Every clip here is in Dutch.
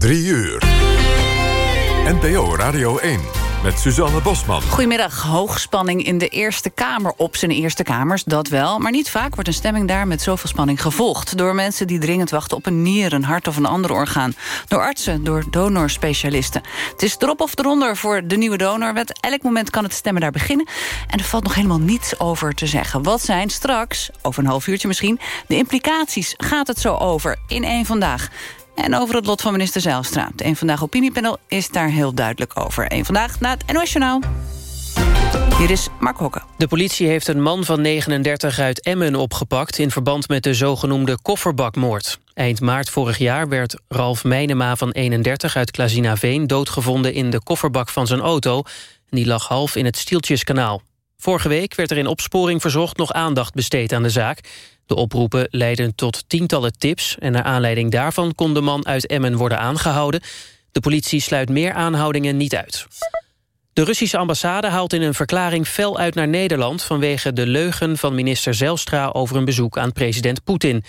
3 uur. NPO Radio 1 met Suzanne Bosman. Goedemiddag. Hoogspanning in de Eerste Kamer op zijn Eerste Kamers, dat wel. Maar niet vaak wordt een stemming daar met zoveel spanning gevolgd. Door mensen die dringend wachten op een nier, een hart of een ander orgaan. Door artsen, door donorspecialisten. Het is erop of eronder voor de nieuwe donorwet. Elk moment kan het stemmen daar beginnen. En er valt nog helemaal niets over te zeggen. Wat zijn straks, over een half uurtje misschien, de implicaties? Gaat het zo over in één vandaag? En over het lot van minister Zijlstra. De Eén Vandaag opiniepanel is daar heel duidelijk over. Eén Vandaag na het NOS Journaal. Hier is Mark Hokke. De politie heeft een man van 39 uit Emmen opgepakt... in verband met de zogenoemde kofferbakmoord. Eind maart vorig jaar werd Ralf Meinema van 31 uit Klazinaveen... doodgevonden in de kofferbak van zijn auto. Die lag half in het Stieltjeskanaal. Vorige week werd er in opsporing verzocht nog aandacht besteed aan de zaak. De oproepen leidden tot tientallen tips... en naar aanleiding daarvan kon de man uit Emmen worden aangehouden. De politie sluit meer aanhoudingen niet uit. De Russische ambassade haalt in een verklaring fel uit naar Nederland... vanwege de leugen van minister Zelstra over een bezoek aan president Poetin.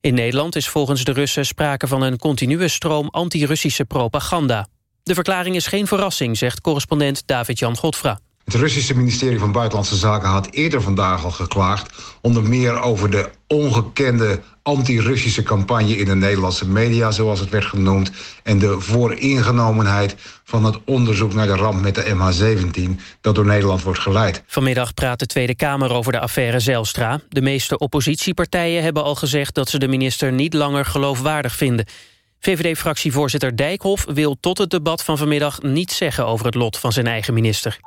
In Nederland is volgens de Russen sprake van een continue stroom anti-Russische propaganda. De verklaring is geen verrassing, zegt correspondent David-Jan Godfra. Het Russische ministerie van Buitenlandse Zaken had eerder vandaag al geklaagd... onder meer over de ongekende anti-Russische campagne in de Nederlandse media... zoals het werd genoemd, en de vooringenomenheid van het onderzoek naar de ramp met de MH17... dat door Nederland wordt geleid. Vanmiddag praat de Tweede Kamer over de affaire Zelstra. De meeste oppositiepartijen hebben al gezegd dat ze de minister niet langer geloofwaardig vinden... VVD-fractievoorzitter Dijkhoff wil tot het debat van vanmiddag niets zeggen over het lot van zijn eigen minister.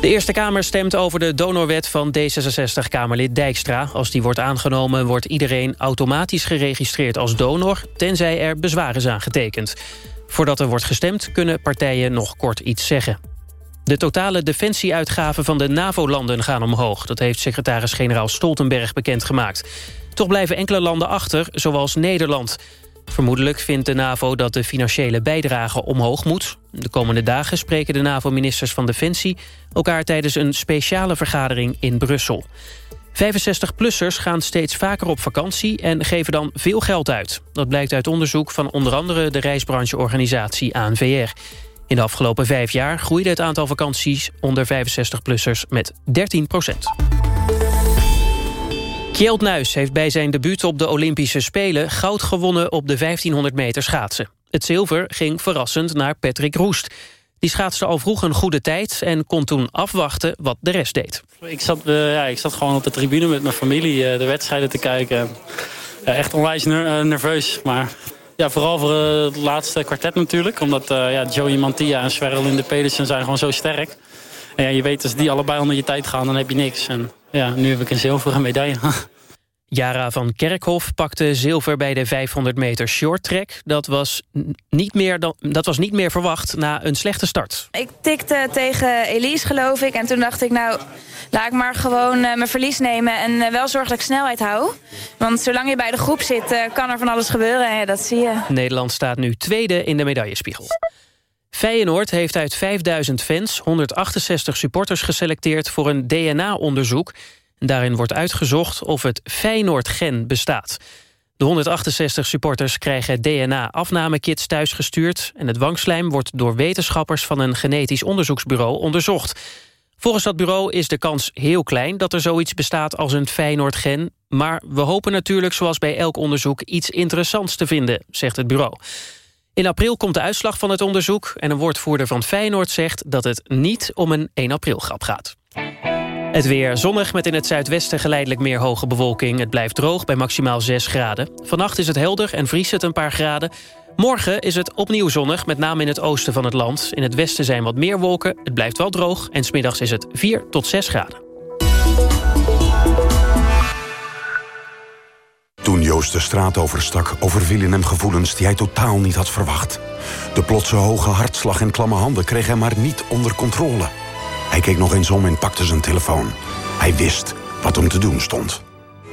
De Eerste Kamer stemt over de donorwet van D66-Kamerlid Dijkstra. Als die wordt aangenomen wordt iedereen automatisch geregistreerd als donor... tenzij er bezwaar is aangetekend. Voordat er wordt gestemd kunnen partijen nog kort iets zeggen. De totale defensieuitgaven van de NAVO-landen gaan omhoog. Dat heeft secretaris-generaal Stoltenberg bekendgemaakt. Toch blijven enkele landen achter, zoals Nederland. Vermoedelijk vindt de NAVO dat de financiële bijdrage omhoog moet. De komende dagen spreken de NAVO-ministers van Defensie... elkaar tijdens een speciale vergadering in Brussel. 65-plussers gaan steeds vaker op vakantie en geven dan veel geld uit. Dat blijkt uit onderzoek van onder andere de reisbrancheorganisatie ANVR. In de afgelopen vijf jaar groeide het aantal vakanties onder 65-plussers met 13 procent. Kjeld Nuis heeft bij zijn debuut op de Olympische Spelen... goud gewonnen op de 1500 meter schaatsen. Het zilver ging verrassend naar Patrick Roest. Die schaatste al vroeg een goede tijd en kon toen afwachten wat de rest deed. Ik zat, uh, ja, ik zat gewoon op de tribune met mijn familie uh, de wedstrijden te kijken. Echt onwijs uh, nerveus, maar ja, vooral voor het laatste kwartet natuurlijk. Omdat ja, Joey Mantia en Sverrel Pedersen zijn gewoon zo sterk. En ja, je weet, als die allebei onder je tijd gaan, dan heb je niks. En ja, nu heb ik een zilveren medaille. Jara van Kerkhof pakte zilver bij de 500 meter shorttrack. Dat was, niet meer dan, dat was niet meer verwacht na een slechte start. Ik tikte tegen Elise, geloof ik. En toen dacht ik, nou, laat ik maar gewoon uh, mijn verlies nemen... en uh, wel zorg dat ik snelheid hou. Want zolang je bij de groep zit, uh, kan er van alles gebeuren. En ja, dat zie je. Nederland staat nu tweede in de medaillespiegel. Feyenoord heeft uit 5000 fans 168 supporters geselecteerd voor een DNA-onderzoek. Daarin wordt uitgezocht of het Feyenoord-gen bestaat. De 168 supporters krijgen DNA-afnamekits thuisgestuurd... en het wangslijm wordt door wetenschappers van een genetisch onderzoeksbureau onderzocht. Volgens dat bureau is de kans heel klein dat er zoiets bestaat als een Feyenoord-gen... maar we hopen natuurlijk zoals bij elk onderzoek iets interessants te vinden, zegt het bureau. In april komt de uitslag van het onderzoek... en een woordvoerder van Feyenoord zegt dat het niet om een 1 april grap gaat. Het weer zonnig met in het zuidwesten geleidelijk meer hoge bewolking. Het blijft droog bij maximaal 6 graden. Vannacht is het helder en vriest het een paar graden. Morgen is het opnieuw zonnig, met name in het oosten van het land. In het westen zijn wat meer wolken, het blijft wel droog... en smiddags is het 4 tot 6 graden. Toen Joost de straat overstak, overvielen hem gevoelens die hij totaal niet had verwacht. De plotse hoge hartslag en klamme handen kreeg hij maar niet onder controle. Hij keek nog eens om en pakte zijn telefoon. Hij wist wat hem te doen stond.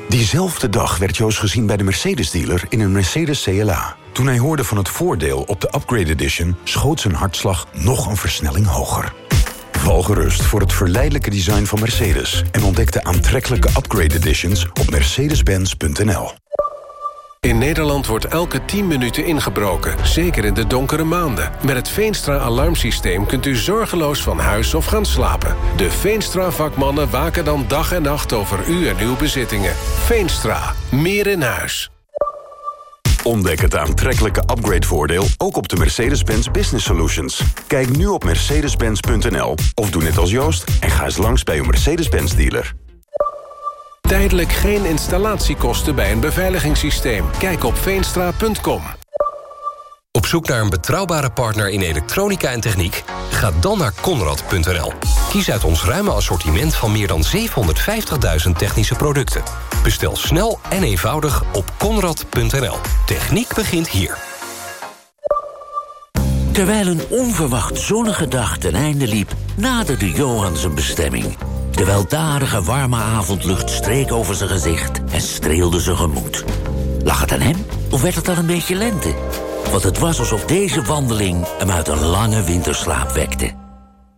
Diezelfde dag werd Joost gezien bij de Mercedes-dealer in een Mercedes CLA. Toen hij hoorde van het voordeel op de Upgrade Edition... schoot zijn hartslag nog een versnelling hoger. Val gerust voor het verleidelijke design van Mercedes... en ontdek de aantrekkelijke Upgrade Editions op mercedes-benz.nl. In Nederland wordt elke 10 minuten ingebroken, zeker in de donkere maanden. Met het Veenstra-alarmsysteem kunt u zorgeloos van huis of gaan slapen. De Veenstra-vakmannen waken dan dag en nacht over u en uw bezittingen. Veenstra, meer in huis. Ontdek het aantrekkelijke upgradevoordeel ook op de Mercedes-Benz Business Solutions. Kijk nu op mercedes-benz.nl of doe net als Joost en ga eens langs bij uw Mercedes-Benz dealer. Tijdelijk geen installatiekosten bij een beveiligingssysteem. Kijk op veenstra.com. Op zoek naar een betrouwbare partner in elektronica en techniek? Ga dan naar Conrad.nl. Kies uit ons ruime assortiment van meer dan 750.000 technische producten. Bestel snel en eenvoudig op Conrad.nl. Techniek begint hier. Terwijl een onverwacht zonnige dag ten einde liep... naderde Johan zijn bestemming. De weldadige warme avondlucht streek over zijn gezicht... en streelde zijn gemoed. Lag het aan hem of werd het al een beetje lente? Want het was alsof deze wandeling hem uit een lange winterslaap wekte.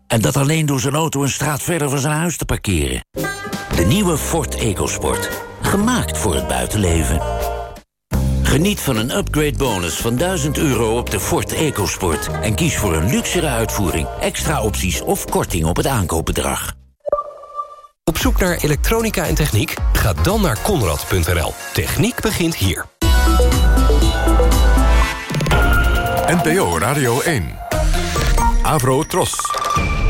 En dat alleen door zijn auto een straat verder van zijn huis te parkeren. De nieuwe Ford EcoSport. Gemaakt voor het buitenleven. Geniet van een upgrade bonus van 1000 euro op de Ford EcoSport. En kies voor een luxere uitvoering, extra opties of korting op het aankoopbedrag. Op zoek naar elektronica en techniek? Ga dan naar Conrad.nl. Techniek begint hier. NPO Radio 1. Avro Tros.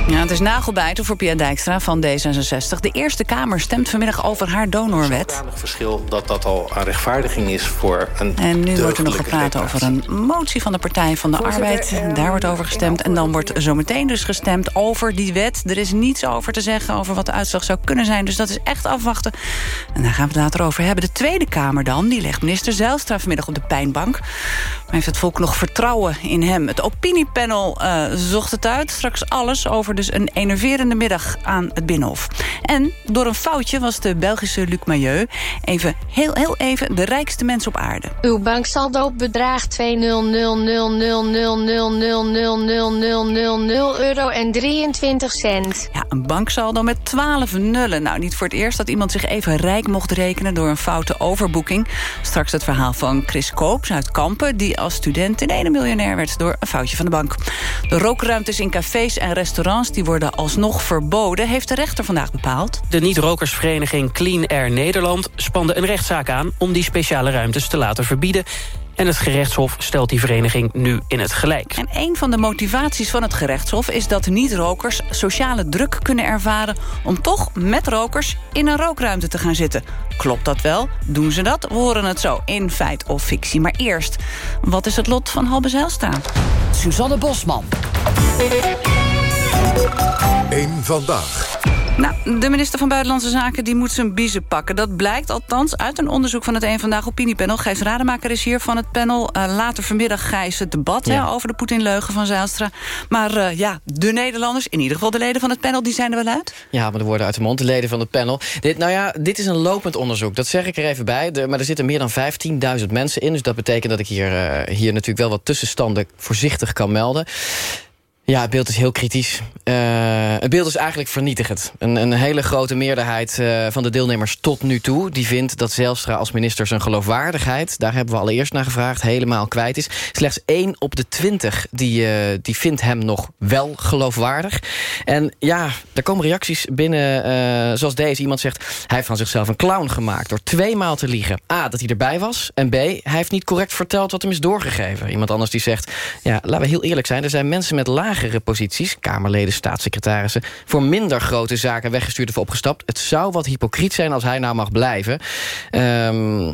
Ja, het is nagelbijten voor Pia Dijkstra van D66. De Eerste Kamer stemt vanmiddag over haar donorwet. Het verschil dat dat al aan rechtvaardiging is voor een En nu wordt er nog gepraat over een motie van de Partij van de Arbeid. Daar wordt over gestemd. En dan wordt zometeen dus gestemd over die wet. Er is niets over te zeggen over wat de uitslag zou kunnen zijn. Dus dat is echt afwachten. En daar gaan we het later over hebben. De Tweede Kamer dan, die legt minister Zijlstra vanmiddag op de pijnbank. Heeft het volk nog vertrouwen in hem? Het opiniepanel uh, zocht het uit. Straks alles over dus een enerverende middag aan het Binnenhof. En door een foutje was de Belgische Luc Mailleu... even, heel, heel even, de rijkste mens op aarde. Uw banksaldo bedraagt 200000000000000 euro en 23 cent. Ja, een banksaldo met 12 nullen. Nou, niet voor het eerst dat iemand zich even rijk mocht rekenen... door een foute overboeking. Straks het verhaal van Chris Koops uit Kampen... die als student in ene miljonair werd door een foutje van de bank. De rookruimtes in cafés en restaurants... die worden alsnog verboden, heeft de rechter vandaag bepaald. De niet-rokersvereniging Clean Air Nederland spande een rechtszaak aan... om die speciale ruimtes te laten verbieden. En het gerechtshof stelt die vereniging nu in het gelijk. En een van de motivaties van het gerechtshof is dat niet-rokers sociale druk kunnen ervaren... om toch met rokers in een rookruimte te gaan zitten. Klopt dat wel? Doen ze dat? We horen het zo in feit of fictie. Maar eerst, wat is het lot van Halbe Zijlstra? Suzanne Bosman. Eén vandaag. Nou, de minister van Buitenlandse Zaken die moet zijn biezen pakken. Dat blijkt althans uit een onderzoek van het Eén Vandaag opiniepanel. Gijs Rademaker is hier van het panel. Uh, later vanmiddag Gijs het debat ja. hè, over de Poetin-leugen van Zijlstra. Maar uh, ja, de Nederlanders, in ieder geval de leden van het panel... die zijn er wel uit? Ja, maar er worden uit de mond de leden van het panel. Dit, nou ja, dit is een lopend onderzoek, dat zeg ik er even bij. De, maar er zitten meer dan 15.000 mensen in. Dus dat betekent dat ik hier, uh, hier natuurlijk wel wat tussenstanden voorzichtig kan melden. Ja, het beeld is heel kritisch. Uh, het beeld is eigenlijk vernietigend. Een, een hele grote meerderheid uh, van de deelnemers tot nu toe... die vindt dat Zelstra als minister zijn geloofwaardigheid... daar hebben we allereerst naar gevraagd, helemaal kwijt is. Slechts één op de twintig die, uh, die vindt hem nog wel geloofwaardig. En ja, er komen reacties binnen zoals deze. Iemand zegt, hij heeft van zichzelf een clown gemaakt... door tweemaal te liegen. A, dat hij erbij was. En B, hij heeft niet correct verteld wat hem is doorgegeven. Iemand anders die zegt, ja, laten we heel eerlijk zijn... er zijn mensen met laag lagere posities, Kamerleden, staatssecretarissen... voor minder grote zaken weggestuurd of opgestapt. Het zou wat hypocriet zijn als hij nou mag blijven. Um,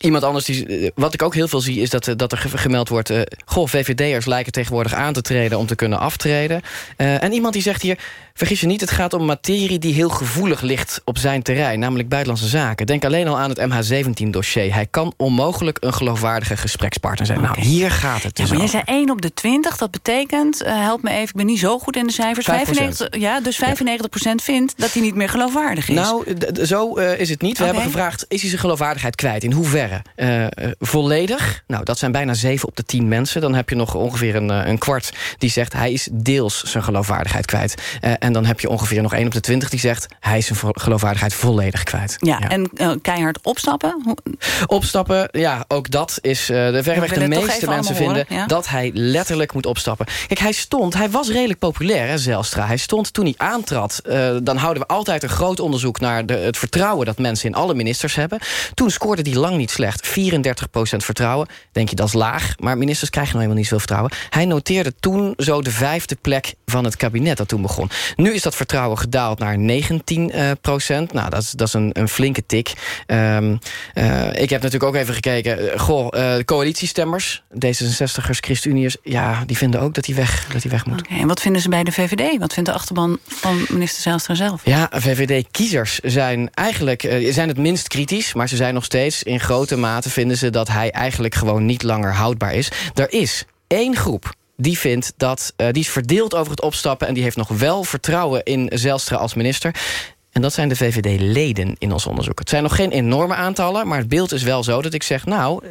Iemand anders, die, wat ik ook heel veel zie... is dat, dat er gemeld wordt... Uh, goh, VVD'ers lijken tegenwoordig aan te treden... om te kunnen aftreden. Uh, en iemand die zegt hier... vergis je niet, het gaat om materie die heel gevoelig ligt... op zijn terrein, namelijk buitenlandse zaken. Denk alleen al aan het MH17-dossier. Hij kan onmogelijk een geloofwaardige gesprekspartner zijn. Okay. Nou, hier gaat het dus ja, maar jij zei 1 op de 20, dat betekent... Uh, help me even, ik ben niet zo goed in de cijfers... 95, ja, dus 95 ja. vindt dat hij niet meer geloofwaardig is. Nou, zo is het niet. We okay. hebben gevraagd, is hij zijn geloofwaardigheid kwijt? In hoeverre? Populaire. Uh, volledig, nou, dat zijn bijna 7 op de 10 mensen. Dan heb je nog ongeveer een, een kwart die zegt... hij is deels zijn geloofwaardigheid kwijt. Uh, en dan heb je ongeveer nog 1 op de 20 die zegt... hij is zijn geloofwaardigheid volledig kwijt. Ja, ja. en uh, keihard opstappen? Opstappen, ja, ook dat is de verreweg de meeste mensen vinden... Ja? dat hij letterlijk moet opstappen. Kijk, hij stond, hij was redelijk populair, hè, Zelstra. Hij stond toen hij aantrad... dan houden we altijd een groot onderzoek naar de, het vertrouwen... dat mensen in alle ministers hebben. Toen scoorde hij lang niet slecht. 34% vertrouwen. Denk je, dat is laag. Maar ministers krijgen nou helemaal niet zoveel vertrouwen. Hij noteerde toen zo de vijfde plek van het kabinet dat toen begon. Nu is dat vertrouwen gedaald naar 19 procent. Nou, dat is, dat is een, een flinke tik. Um, uh, ik heb natuurlijk ook even gekeken. Goh, uh, coalitiestemmers, D66ers, ChristenUniërs... ja, die vinden ook dat hij weg, dat hij weg moet. Okay, en wat vinden ze bij de VVD? Wat vindt de achterban van minister Zijlstra zelf? Ja, VVD-kiezers zijn eigenlijk zijn het minst kritisch... maar ze zijn nog steeds in grote mate vinden ze dat hij eigenlijk gewoon niet langer houdbaar is. Er is één groep die vindt dat uh, die is verdeeld over het opstappen... en die heeft nog wel vertrouwen in Zelstra als minister. En dat zijn de VVD-leden in ons onderzoek. Het zijn nog geen enorme aantallen, maar het beeld is wel zo dat ik zeg... nou,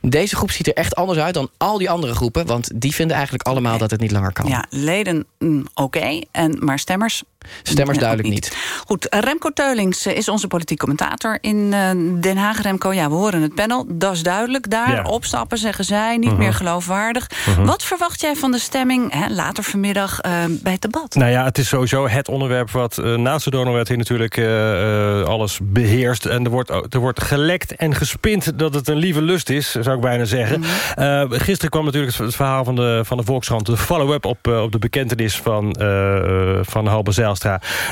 deze groep ziet er echt anders uit dan al die andere groepen... want die vinden eigenlijk allemaal dat het niet langer kan. Ja, leden mm, oké, okay, maar stemmers Stemmers duidelijk niet. niet. Goed, Remco Teulings is onze politiek commentator in Den Haag. Remco, ja, we horen het panel. Dat is duidelijk daar. Ja. Opstappen, zeggen zij. Niet uh -huh. meer geloofwaardig. Uh -huh. Wat verwacht jij van de stemming hè, later vanmiddag uh, bij het debat? Nou ja, het is sowieso het onderwerp wat uh, naast de Donauwet hier natuurlijk uh, alles beheerst. En er wordt, er wordt gelekt en gespind dat het een lieve lust is, zou ik bijna zeggen. -huh. gisteren kwam natuurlijk het verhaal van de, van de Volkskrant. De follow-up op, op de bekentenis van, van Halbe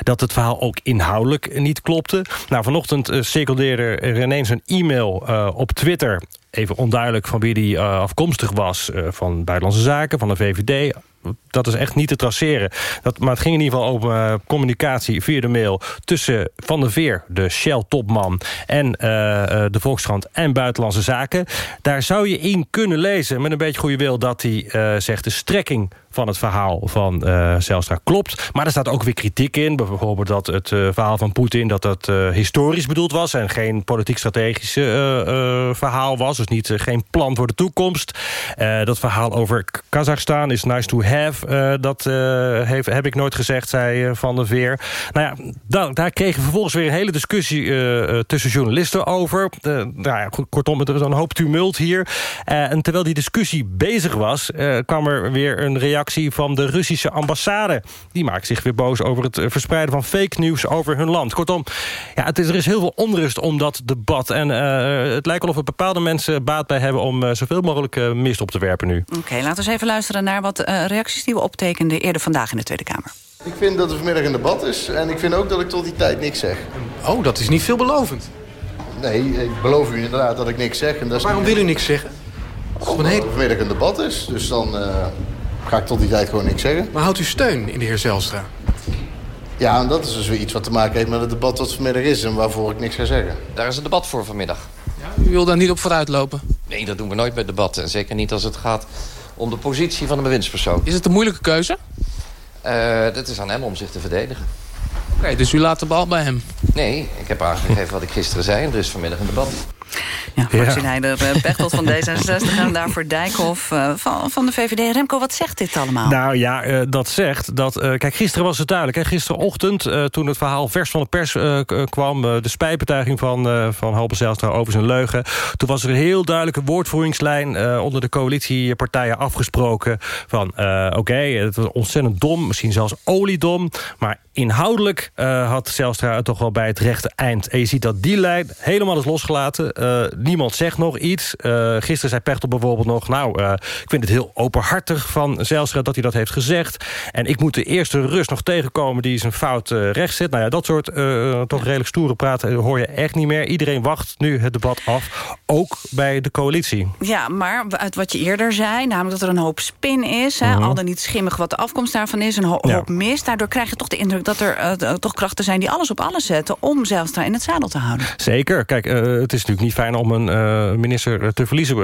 Dat het verhaal ook inhoudelijk niet klopte. Nou, vanochtend uh, circuleerde er ineens een e-mail uh, op Twitter... even onduidelijk van wie die uh, afkomstig was... van Buitenlandse Zaken, van de VVD dat is echt niet te traceren. Dat, maar het ging in ieder geval over uh, communicatie via de mail... tussen Van der Veer, de Shell-topman... en uh, de Volkskrant en Buitenlandse Zaken. Daar zou je in kunnen lezen, met een beetje goede wil... dat hij zegt de strekking van het verhaal van uh, Zelstra klopt. Maar er staat ook weer kritiek in. Bijvoorbeeld dat het verhaal van Poetin... dat dat historisch bedoeld was... en geen politiek-strategisch verhaal was. Dus niet, geen plan voor de toekomst. dat verhaal over Kazachstan is nice to. Dat heeft, heb ik nooit gezegd, zei Van der Veer. Nou ja, da daar kregen vervolgens weer een hele discussie... tussen journalisten over. nou ja, kortom, er is een hoop tumult hier. en terwijl die discussie bezig was... kwam er weer een reactie van de Russische ambassade. Die maakt zich weer boos over het verspreiden van fake nieuws over hun land. Kortom, ja, het is, er is heel veel onrust om dat debat. En het lijkt wel of er bepaalde mensen baat bij hebben... om zoveel mogelijk mist op te werpen nu. Oké, laten we eens even luisteren naar wat reacties die we optekenden... eerder vandaag in de Tweede Kamer. Ik vind dat er vanmiddag een debat is. En ik vind ook dat ik tot die tijd niks zeg. Oh, dat is niet veelbelovend. Nee, ik beloof u inderdaad dat ik niks zeg. En dat is Waarom niet... wil u niks zeggen? Omdat er vanmiddag een debat is. Dus dan ga ik tot die tijd gewoon niks zeggen. Maar houdt u steun in de heer Zelstra? Ja, en dat is dus weer iets wat te maken heeft met het debat wat vanmiddag is... en waarvoor ik niks ga zeggen. Daar is een debat voor vanmiddag. Ja, u wil daar niet op vooruit lopen? Nee, dat doen we nooit bij debatten. En zeker niet als het gaat om de positie van een bewindspersoon. Is het een moeilijke keuze? Uh, dat is aan hem om zich te verdedigen. Oké, okay, dus u laat de bal bij hem? Nee, ik heb aangegeven wat ik gisteren zei... en er is vanmiddag een debat. Ja, fractieheider ja. Pechtold van D66 en daarvoor Dijkhoff uh, van, van de VVD. Remco, wat zegt dit allemaal? Nou ja, uh, dat zegt dat... Uh, kijk, gisteren was het duidelijk. Hè? Gisterenochtend, toen het verhaal vers van de pers kwam... de spijtbetuiging van, van Halbe Zijlstra over zijn leugen... toen was er een heel duidelijke woordvoeringslijn... onder de coalitiepartijen afgesproken van... oké, okay, het was ontzettend dom, misschien zelfs oliedom... maar inhoudelijk had Zijlstra het toch wel bij het rechte eind. En je ziet dat die lijn helemaal is losgelaten... Uh, niemand zegt nog iets. Uh, gisteren zei Pechtel bijvoorbeeld nog... nou, uh, ik vind het heel openhartig van Zijlstra dat hij dat heeft gezegd. En ik moet de eerste rust nog tegenkomen die zijn fout recht zet. Nou ja, dat soort toch redelijk stoere praten hoor je echt niet meer. Iedereen wacht nu het debat af, ook bij de coalitie. Ja, maar uit wat je eerder zei, namelijk dat er een hoop spin is... -huh. al dan niet schimmig wat de afkomst daarvan is, een ho ja. hoop mis. Daardoor krijg je toch de indruk dat er toch krachten zijn die alles op alles zetten... om Zijlstra in het zadel te houden. Zeker, kijk, het is natuurlijk niet fijn om een uh, minister te verliezen.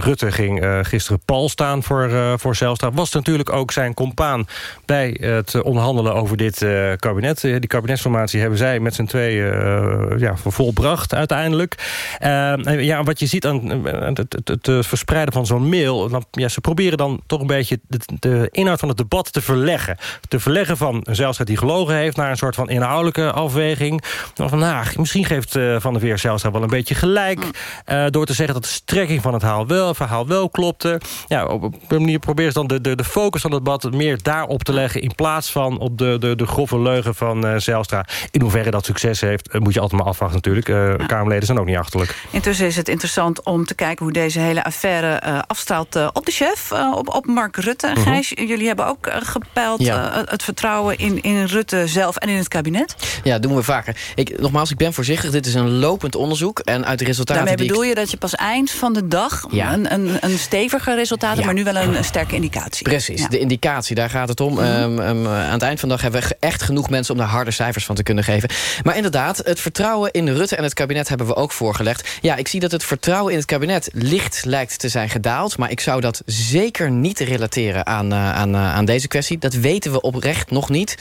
Rutte ging gisteren pal staan voor, voor Zijlstra. Was natuurlijk ook zijn compaan bij het onderhandelen over dit kabinet. die kabinetsformatie hebben zij met z'n tweeën ja, volbracht uiteindelijk. ja, wat je ziet aan het, verspreiden van zo'n mail... Ja, ze proberen dan toch een beetje de, inhoud van het debat te verleggen. Te verleggen van Zijlstra die gelogen heeft... naar een soort van inhoudelijke afweging. Van, nou, misschien geeft Van der Veer Zijlstra wel een beetje gelijk... Uh, door te zeggen dat de strekking van het verhaal wel, verhaal wel klopte. Ja, op een manier proberen ze dan de, de, de focus van het debat... meer daarop te leggen in plaats van op de, de, de grove leugen van uh, Zijlstra. In hoeverre dat succes heeft, moet je altijd maar afwachten natuurlijk. Uh, Kamerleden zijn ook niet achterlijk. Intussen is het interessant om te kijken hoe deze hele affaire uh, afstraalt uh, op de chef, uh, op, op Mark Rutte. Mm Gijs, jullie hebben ook gepeild ja. het vertrouwen in, in Rutte zelf en in het kabinet. Ja, doen we vaker. Ik, nogmaals, ik ben voorzichtig. Dit is een lopend onderzoek. En uit resultaten Daarmee bedoel ik... je dat je pas eind van de dag ja. een, een, een steviger resultaat ja. maar nu wel een, een sterke indicatie. Precies, de indicatie, daar gaat het om. Mm -hmm. um, um, aan het eind van de dag hebben we echt genoeg mensen... om daar harde cijfers van te kunnen geven. Maar inderdaad, het vertrouwen in Rutte en het kabinet hebben we ook voorgelegd. Ja, ik zie dat het vertrouwen in het kabinet licht lijkt te zijn gedaald. Maar ik zou dat zeker niet relateren aan, uh, aan, uh, aan deze kwestie. Dat weten we oprecht nog niet.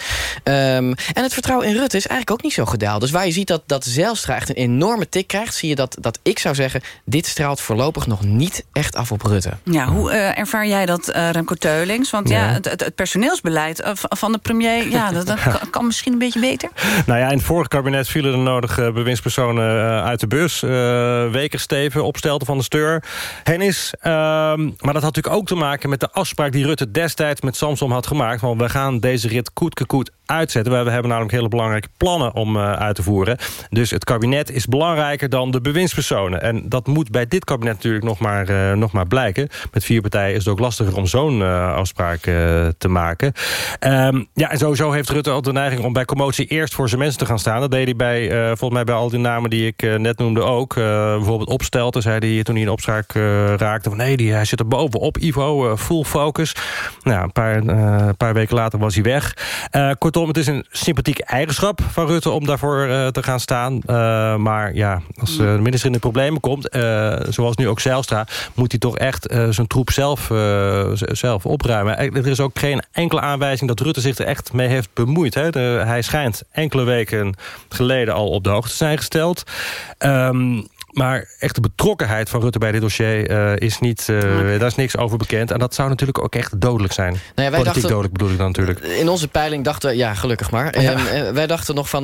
Um, en het vertrouwen in Rutte is eigenlijk ook niet zo gedaald. Dus waar je ziet dat, dat Zijlstra echt een enorme tik krijgt... zie je dat, dat ik zou zeggen... dit straalt voorlopig nog niet echt af op Rutte. Ja, hoe uh, ervaar jij dat, Remco Teulings? Want ja, ja het, het, personeelsbeleid van de premier... ja, dat, dat kan, kan, misschien een beetje beter. Nou ja, in het vorige kabinet vielen de nodige bewindspersonen uit de bus. Wekersteven, opstelten van de steur. Hennis, uh, maar dat had natuurlijk ook te maken met de afspraak... die Rutte destijds met Samsom had gemaakt. Want we gaan deze rit koet uitzetten. We hebben namelijk hele belangrijke plannen om uh, uit te voeren. Dus het kabinet is belangrijker dan de bewindspersonen. En dat moet bij dit kabinet natuurlijk nog maar, uh, nog maar blijken. Met vier partijen is het ook lastiger om zo'n uh, afspraak te maken. Um, ja, en sowieso heeft Rutte al de neiging om bij commotie eerst voor zijn mensen te gaan staan. Dat deed hij bij, volgens mij bij al die namen die ik net noemde ook. bijvoorbeeld Opstelten, zei hij toen hij in opspraak raakte. Van, nee, die, hij zit er bovenop, Ivo, full focus. Nou, een paar, paar weken later was hij weg. kortom, het is een sympathieke eigenschap van Rutte om daarvoor uh, te gaan staan. Uh, maar ja, als uh, de minister in de problemen komt, zoals nu ook Zijlstra... moet hij toch echt zijn troep zelf, zelf opruimen. Er is ook geen enkele aanwijzing dat Rutte zich er echt mee heeft bemoeid. Hè. Hij schijnt enkele weken geleden al op de hoogte te zijn gesteld. Um, maar echte betrokkenheid van Rutte bij dit dossier uh, is niet... Uh, daar is niks over bekend. En dat zou natuurlijk ook echt dodelijk zijn. Nou ja, wij Politiek dachten, dodelijk bedoel ik dan natuurlijk. In onze peiling dachten... Ja, gelukkig maar. Ja. Uh, wij dachten nog van...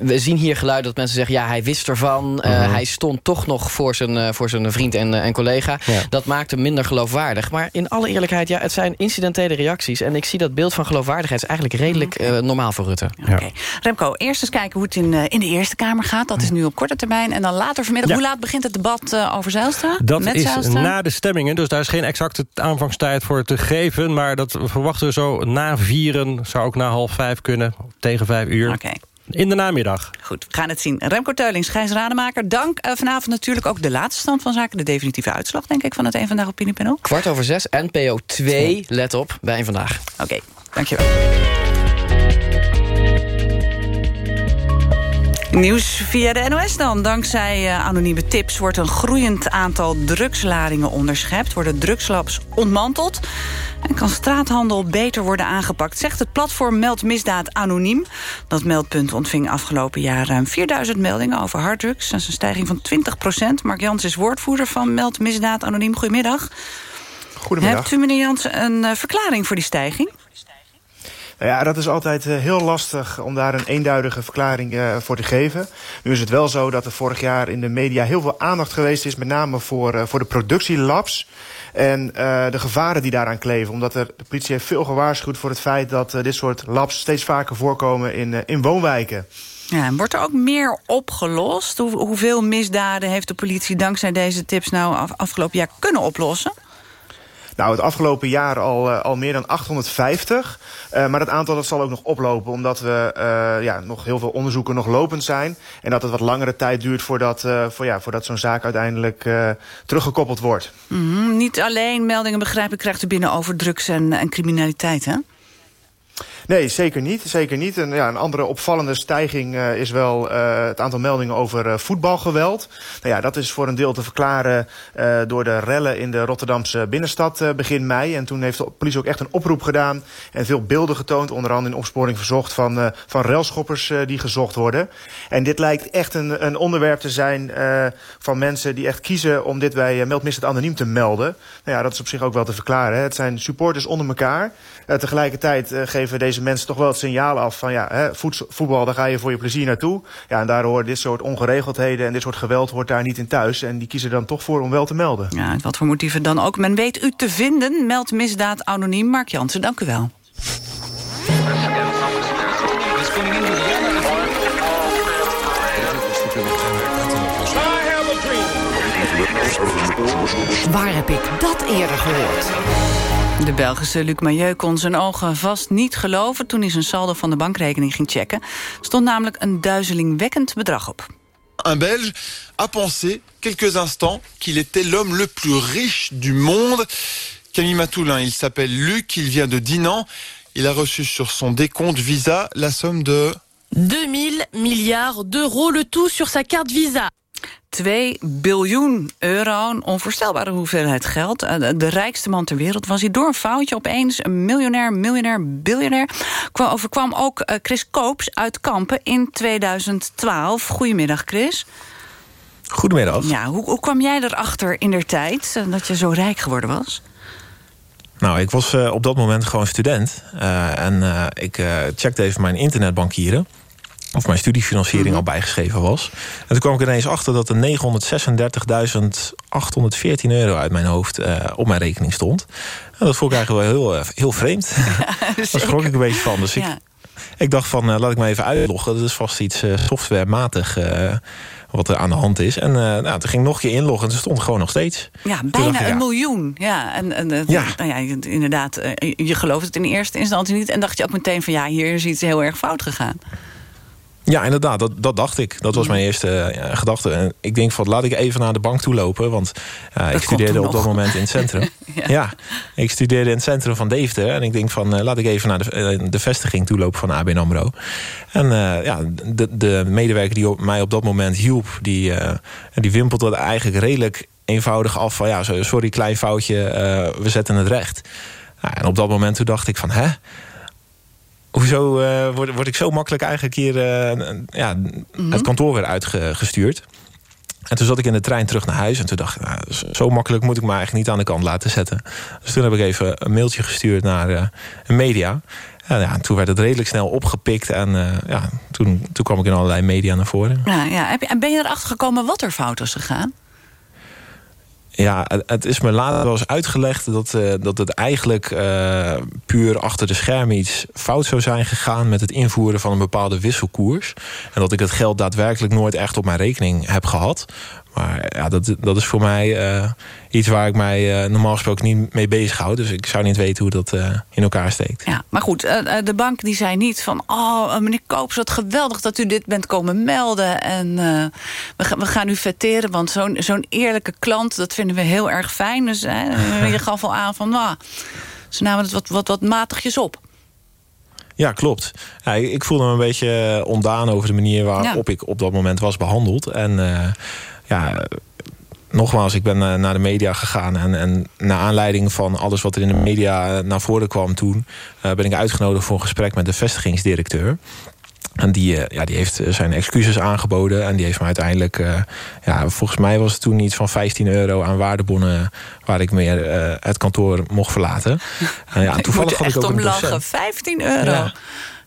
we zien hier geluiden dat mensen zeggen... Ja, hij wist ervan. -huh. Hij stond toch nog voor zijn, voor zijn vriend en, en collega. Ja. Dat maakt hem minder geloofwaardig. Maar in alle eerlijkheid... Ja, het zijn incidentele reacties. En ik zie dat beeld van geloofwaardigheid... is eigenlijk redelijk okay. normaal voor Rutte. Okay. Remco, eerst eens kijken hoe het in, in de Eerste Kamer gaat. Dat is nu op korte termijn. En dan later vanmiddag... Ja. Hoe laat begint het debat uh, over Zijlstra? Dat Met is Zijlstra? na de stemmingen, dus daar is geen exacte aanvangstijd voor te geven. Maar dat verwachten we zo na vieren, zou ook na half vijf kunnen, tegen vijf uur. Oké. Okay. In de namiddag. Goed, we gaan het zien. Remco Teulings, Gijs Rademaker. Dank uh, vanavond natuurlijk ook de laatste stand van zaken. De definitieve uitslag, denk ik, van het Eén Vandaag Opiniepanel. Kwart over zes, NPO 2, let op, bij Eén Vandaag. Oké, okay, dankjewel. Nieuws via de NOS dan. Dankzij uh, anonieme tips wordt een groeiend aantal drugsladingen onderschept. Worden drugslabs ontmanteld. En kan straathandel beter worden aangepakt, zegt het platform Meld Misdaad Anoniem. Dat meldpunt ontving afgelopen jaar ruim 4000 meldingen over harddrugs. Dat is een stijging van 20 procent. Mark Jans is woordvoerder van Meld Misdaad Anoniem. Goedemiddag. Goedemiddag. Hebt u, meneer Jans, een uh, verklaring voor die stijging? Ja, dat is altijd uh, heel lastig om daar een eenduidige verklaring uh, voor te geven. Nu is het wel zo dat er vorig jaar in de media heel veel aandacht geweest is... met name voor, uh, voor de productielabs en de gevaren die daaraan kleven. Omdat er, de politie heeft veel gewaarschuwd voor het feit... dat dit soort labs steeds vaker voorkomen in, in woonwijken. Ja, en wordt er ook meer opgelost? Hoe, hoeveel misdaden heeft de politie dankzij deze tips... nou af, afgelopen jaar kunnen oplossen? Nou, het afgelopen jaar al, uh, al meer dan 850. Uh, maar dat aantal dat zal ook nog oplopen... omdat we uh, ja, nog heel veel onderzoeken nog lopend zijn. En dat het wat langere tijd duurt voordat, voor, ja, voordat zo'n zaak uiteindelijk teruggekoppeld wordt. -hmm. Niet alleen meldingen, begrijp ik, krijgt u binnen over drugs en, en criminaliteit, hè? Nee, zeker niet. Zeker niet. En, ja, een andere opvallende stijging uh, is wel uh, het aantal meldingen over uh, voetbalgeweld. Nou ja, dat is voor een deel te verklaren door de rellen in de Rotterdamse binnenstad begin mei. En toen heeft de politie ook echt een oproep gedaan en veel beelden getoond. Onder andere in opsporing verzocht van, van relschoppers die gezocht worden. En dit lijkt echt een, een onderwerp te zijn van mensen die echt kiezen om dit bij Meldmisdaad Anoniem te melden. Nou ja, dat is op zich ook wel te verklaren. Hè. Het zijn supporters onder elkaar. tegelijkertijd geven deze mensen toch wel het signaal af van ja, hè, voetbal, daar ga je voor je plezier naartoe. Ja, en daar hoort dit soort ongeregeldheden en dit soort geweld hoort daar niet in thuis. En die kiezen dan toch voor om wel te melden. Ja, wat voor motieven dan ook. Men weet u te vinden. Meld misdaad anoniem. Mark Jansen, dank u wel. Waar heb ik dat eerder gehoord? De Belgische Luc Mailleu kon zijn ogen vast niet geloven... toen hij zijn saldo van de bankrekening ging checken. stond namelijk een duizelingwekkend bedrag op. Un Belge a pensé quelques instants qu'il était l'homme le plus riche du monde. Camille Matoulin, il s'appelle Luc, il vient de Dinan. Il a reçu sur son décompte Visa la somme de... 2000 milliards d'euros, le tout sur sa carte Visa. 2 biljoen euro, een onvoorstelbare hoeveelheid geld. Eh, de rijkste man ter wereld was hij door een foutje opeens... een miljonair, miljonair, biljonair. Overkwam ook eh, Chris Koops uit Kampen in 2012. Goedemiddag, Chris. Goedemiddag. Ja, hoe, hoe kwam jij erachter in der tijd eh, dat je zo rijk geworden was? Nou, ik was op dat moment gewoon student. en ik checkte even mijn internetbankieren of mijn studiefinanciering mhm. al bijgeschreven was. En toen kwam ik ineens achter dat er 936.814 euro uit mijn hoofd uh, op mijn rekening stond. En dat vond ik eigenlijk wel heel, uh, heel vreemd. Daar schrok ik een beetje van. Dus ik, ik dacht van, uh, laat ik me even uitloggen. Dat is vast iets softwarematig wat er aan de hand is. En nou, toen ging ik nog een keer inloggen en ze stond gewoon nog steeds. Ja, bijna een miljoen. Ja, en, en ja. Nou ja, inderdaad, je gelooft het in eerste instantie niet. En dacht je ook meteen van ja, hier is iets heel erg fout gegaan. Ja, inderdaad, dat, dat dacht ik. Dat was mijn eerste uh, gedachte. En ik denk van, laat ik even naar de bank toe lopen. Want uh, ik studeerde op dat moment in het centrum. ja. ik studeerde in het centrum van Deventer. En ik denk van, uh, laat ik even naar de, de vestiging toe lopen van ABN AMRO. En ja, de, de medewerker die op, mij op dat moment hielp... die, die wimpelde eigenlijk redelijk eenvoudig af van... ja, sorry, klein foutje, we zetten het recht. Nou, en op dat moment toen dacht ik van, hè hoezo uh, word, word ik zo makkelijk eigenlijk hier uh, ja, mhm. het kantoor weer uitgestuurd. En toen zat ik in de trein terug naar huis. En toen dacht ik, nou, zo makkelijk moet ik me eigenlijk niet aan de kant laten zetten. Dus toen heb ik even een mailtje gestuurd naar uh, een media. En ja, toen werd het redelijk snel opgepikt. En ja, toen, toen kwam ik in allerlei media naar voren. Ja, ja. En ben je erachter gekomen wat er fout was gegaan? Ja, het is me later wel eens uitgelegd dat, uh, dat het eigenlijk uh, puur achter de schermen iets fout zou zijn gegaan met het invoeren van een bepaalde wisselkoers. En dat ik het geld daadwerkelijk nooit echt op mijn rekening heb gehad. Maar ja, dat, dat is voor mij uh, iets waar ik mij uh, normaal gesproken niet mee bezighoud. Dus ik zou niet weten hoe dat uh, in elkaar steekt. Ja, maar goed, de bank die zei niet van... oh, meneer Koops, wat geweldig dat u dit bent komen melden. En we, gaan, we gaan u vetteren, want zo'n zo'n eerlijke klant... dat vinden we heel erg fijn. Dus je gaf al aan van, nou, ze namen het wat, wat, wat matigjes op. Ja, klopt. Ja, ik voelde me een beetje ondaan over de manier waarop ik op dat moment was behandeld. En ja, nogmaals, ik ben eh, naar de media gegaan. En, en naar aanleiding van alles wat er in de media naar voren kwam toen... Uh, ben ik uitgenodigd voor een gesprek met de vestigingsdirecteur. En die, uh, ja, die heeft zijn excuses aangeboden. En die heeft me uiteindelijk... Uh, ja, volgens mij was het toen iets van 15 euro aan waardebonnen... waar ik meer het kantoor mocht verlaten. En ja, toevallig had ik ook een lachen. 15 euro. Ja.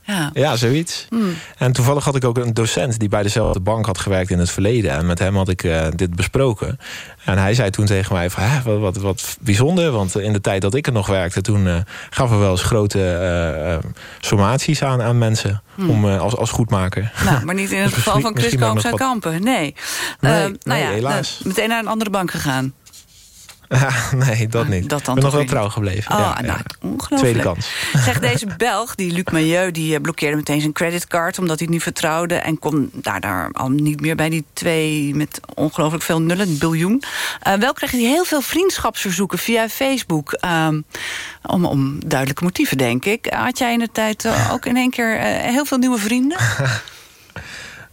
Ja, ja zoiets. Hmm. En toevallig had ik ook een docent die bij dezelfde bank had gewerkt in het verleden. En met hem had ik uh, dit besproken. En hij zei toen tegen mij van, wat, wat, wat, bijzonder. Want in de tijd dat ik er nog werkte, toen uh, gaven we wel eens grote uh, sommaties aan, aan mensen. Hmm. Om, als, als goedmaker. Nou, maar niet in het geval van Chris Koops uit Kampen. Nee. nee, nou ja, helaas. meteen naar een andere bank gegaan. nee, dat niet. Dat dan ik ben nog toch wel trouw gebleven. Oh, ja, nou, ja. ongelooflijk. Tweede kans. Zeg, deze Belg, die Luc Milieu, die eh, blokkeerde meteen zijn creditcard... omdat hij het niet vertrouwde en kon daar, daar al niet meer bij die twee... met ongelooflijk veel nullen, een biljoen. Eh, wel kreeg hij heel veel vriendschapsverzoeken via Facebook... ehm, om, om duidelijke motieven, denk ik. Had jij in de tijd eh, ook in één keer eh, heel veel nieuwe vrienden?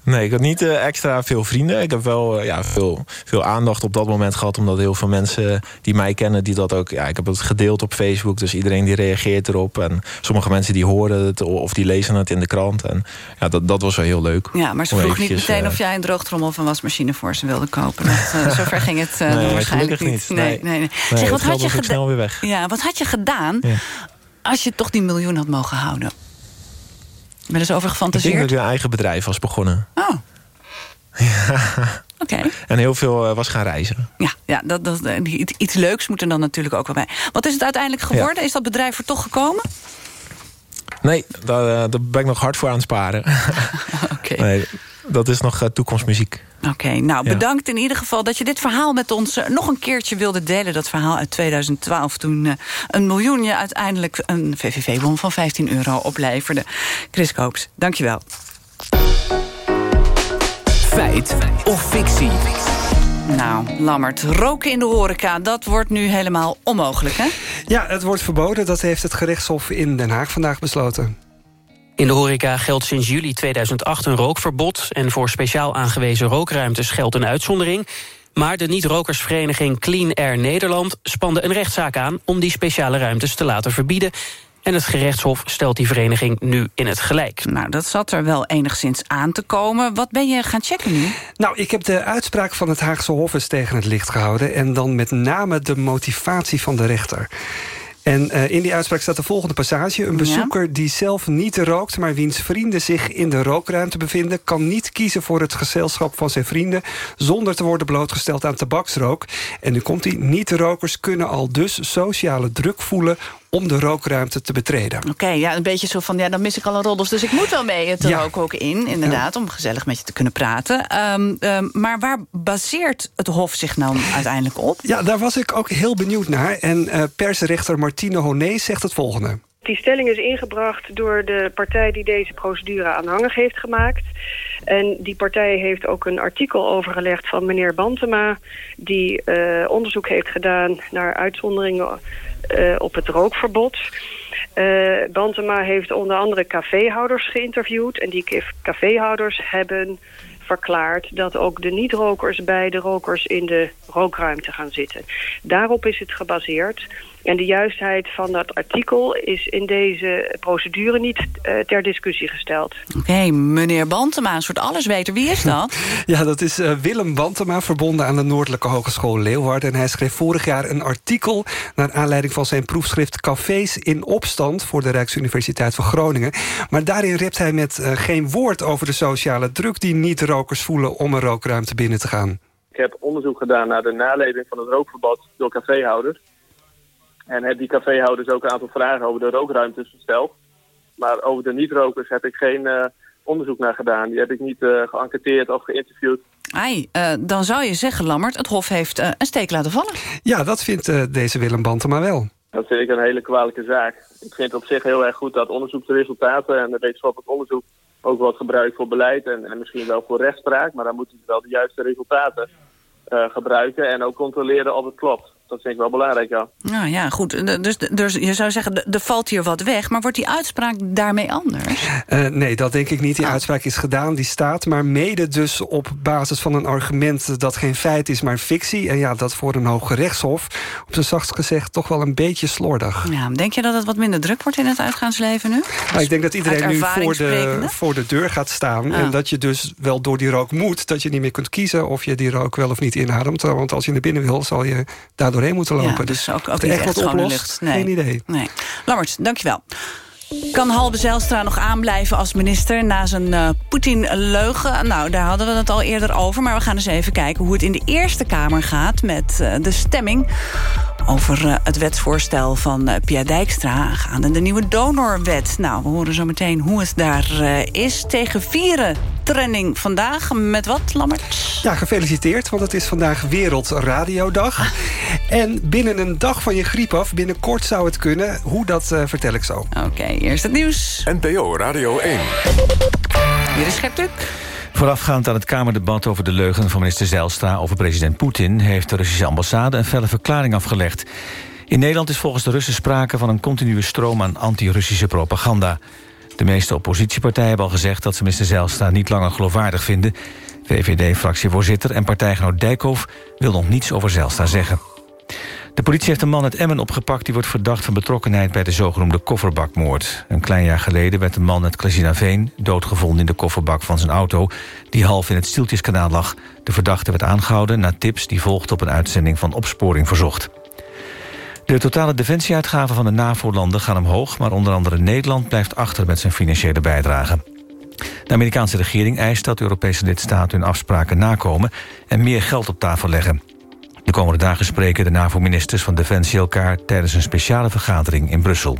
Nee, ik had niet eh, extra veel vrienden. Ik heb wel eh, ja, veel, veel aandacht op dat moment gehad... omdat heel veel mensen die mij kennen... die dat ook, ja, ik heb het gedeeld op Facebook... dus iedereen die reageert erop. En sommige mensen die horen het of die lezen het in de krant. En ja, dat, dat was wel heel leuk. Ja, maar ze vroeg niet meteen eh, of jij een droogtrommel of een wasmachine voor ze wilde kopen. Dat, zover ging het Nee, waarschijnlijk niet. niet. Nee, Nee. nee, nee. Nee, Zeg, wat het had je was ook geda- snel weer weg. Ja, wat had je gedaan Ja. als je toch die miljoen had mogen houden? Er eens over Ik denk dat gefantaseerd? ik een eigen bedrijf was begonnen. Oh. Oké. En heel veel eh, was gaan reizen. Ja, ja dat, dat, eh, iets, leuks moet er dan natuurlijk ook wel bij. Wat is het uiteindelijk geworden? Is dat bedrijf er toch gekomen? Nee, daar, eh, daar ben ik nog hard voor aan het sparen. Nee, dat is nog eh, toekomstmuziek. Oké, nou Ja. bedankt in ieder geval dat je dit verhaal met ons eh, nog een keertje wilde delen. Dat verhaal uit 2012 toen eh, een miljoen je uiteindelijk een VVV-bon van 15 euro opleverde. Chris Koops, dankjewel. Feit of fictie? Nou, Lammert, roken in de horeca, dat wordt nu helemaal onmogelijk, hè? Ja, het wordt verboden. Dat heeft het gerechtshof in Den Haag vandaag besloten. In de horeca geldt sinds juli 2008 een rookverbod... en voor speciaal aangewezen rookruimtes geldt een uitzondering. Maar de niet-rokersvereniging Clean Air Nederland... spande een rechtszaak aan om die speciale ruimtes te laten verbieden... en het gerechtshof stelt die vereniging nu in het gelijk. Nou, dat zat er wel enigszins aan te komen. Wat ben je gaan checken nu? Nou, ik heb de uitspraak van het Haagse Hof eens tegen het licht gehouden... en dan met name de motivatie van de rechter. En eh, in die uitspraak staat de volgende passage. Een bezoeker die zelf niet rookt... maar wiens vrienden zich in de rookruimte bevinden... kan niet kiezen voor het gezelschap van zijn vrienden... zonder te worden blootgesteld aan tabaksrook. En nu komt die niet-rokers kunnen al dus sociale druk voelen... om de rookruimte te betreden. Oké, ja, een beetje zo van, ja, dan mis ik al een roddels... dus ik moet wel mee het Ja. rook ook in, inderdaad... om gezellig met je te kunnen praten. Ehm, ehm, maar waar baseert het Hof zich nou uiteindelijk op? Ja, daar was ik ook heel benieuwd naar. En eh, persrechter Martine Honé zegt het volgende. Die stelling is ingebracht door de partij die deze procedure aanhangig heeft gemaakt. En die partij heeft ook een artikel overgelegd van meneer Bantema... die eh, onderzoek heeft gedaan naar uitzonderingen eh, op het rookverbod. Eh, Bantema heeft onder andere caféhouders geïnterviewd... en die caf- caféhouders hebben verklaard dat ook de niet-rokers bij de rokers in de rookruimte gaan zitten. Daarop is het gebaseerd. En de juistheid van dat artikel is in deze procedure niet eh, ter discussie gesteld. Oké, meneer Bantema, een soort allesweter. Wie is dat? Ja, dat is eh, Willem Bantema, verbonden aan de Noordelijke Hogeschool Leeuwarden. En hij schreef vorig jaar een artikel... naar aanleiding van zijn proefschrift Cafés in opstand... voor de Rijksuniversiteit van Groningen. Maar daarin rept hij met eh, geen woord over de sociale druk... die niet-rokers voelen om een rookruimte binnen te gaan. Ik heb onderzoek gedaan naar de naleving van het rookverbod door caféhouders. En heb die caféhouders ook een aantal vragen over de rookruimtes gesteld. Maar over de niet-rokers heb ik geen eh, onderzoek naar gedaan. Die heb ik niet uh, geënquêteerd of geïnterviewd. Ai, uh, dan zou je zeggen, Lammert, het Hof heeft uh, een steek laten vallen. Ja, dat vindt uh, deze Willem Bantema wel. Dat vind ik een hele kwalijke zaak. Ik vind op zich heel erg goed dat onderzoeksresultaten en de wetenschappelijk onderzoek ook wordt gebruikt voor beleid en, en misschien wel voor rechtspraak. Maar dan moeten ze wel de juiste resultaten uh, gebruiken en ook controleren of het klopt. Dat vind ik wel belangrijk, ja. Nou ja, goed. Dus, dus je zou zeggen, er valt hier wat weg. Maar wordt die uitspraak daarmee anders? Uh, nee, dat denk ik niet. Die ah. uitspraak is gedaan, die staat. Maar mede dus op basis van een argument dat geen feit is, maar fictie. En ja, dat voor een hoge rechtshof, op zijn zachtst gezegd, toch wel een beetje slordig. Ja, denk je dat het wat minder druk wordt in het uitgaansleven nu? Nou, ik denk dat iedereen nu voor de, voor de deur gaat staan. Ah. En dat je dus wel door die rook moet. Dat je niet meer kunt kiezen of je die rook wel of niet inademt. Want als je naar binnen wil, zal je daardoor doorheen moeten lopen. Ja, dus ook, ook niet echt echt oplost, lucht. Nee. geen idee. Nee. Lammert, dankjewel. Kan Halbe Zijlstra nog aanblijven als minister na zijn uh, Poetin-leugen? Nou, daar hadden we het al eerder over. Maar we gaan eens even kijken hoe het in de Eerste Kamer gaat... met uh, de stemming over uh, het wetsvoorstel van Pia Dijkstra... gaande de nieuwe donorwet. Nou, we horen zo meteen hoe het daar is. Tegen vieren trending vandaag. Met wat, Lammert? Ja, gefeliciteerd, want het is vandaag Wereldradiodag. en binnen een dag van je griep af, binnenkort zou het kunnen. Hoe, dat uh, vertel ik zo. Oké, eerst het nieuws. NPO Radio 1. Hier is Gert Voorafgaand aan het Kamerdebat over de leugen van minister Zijlstra over president Poetin... heeft de Russische ambassade een felle verklaring afgelegd. In Nederland is volgens de Russen sprake van een continue stroom aan anti-Russische propaganda. De meeste oppositiepartijen hebben al gezegd dat ze minister Zijlstra niet langer geloofwaardig vinden. VVD-fractievoorzitter en partijgenoot Dijkhoff wil nog niets over Zijlstra zeggen. De politie heeft een man uit Emmen opgepakt... die wordt verdacht van betrokkenheid bij de zogenoemde kofferbakmoord. Een klein jaar geleden werd een man uit Klazinaveen... doodgevonden in de kofferbak van zijn auto... die half in het Stieltjeskanaal lag. De verdachte werd aangehouden na tips die volgden op een uitzending van Opsporing Verzocht. De totale defensieuitgaven van de NAVO-landen gaan omhoog... maar onder andere Nederland blijft achter met zijn financiële bijdrage. De Amerikaanse regering eist dat Europese lidstaten hun afspraken nakomen... en meer geld op tafel leggen. De komende dagen spreken de NAVO-ministers van Defensie elkaar... tijdens een speciale vergadering in Brussel.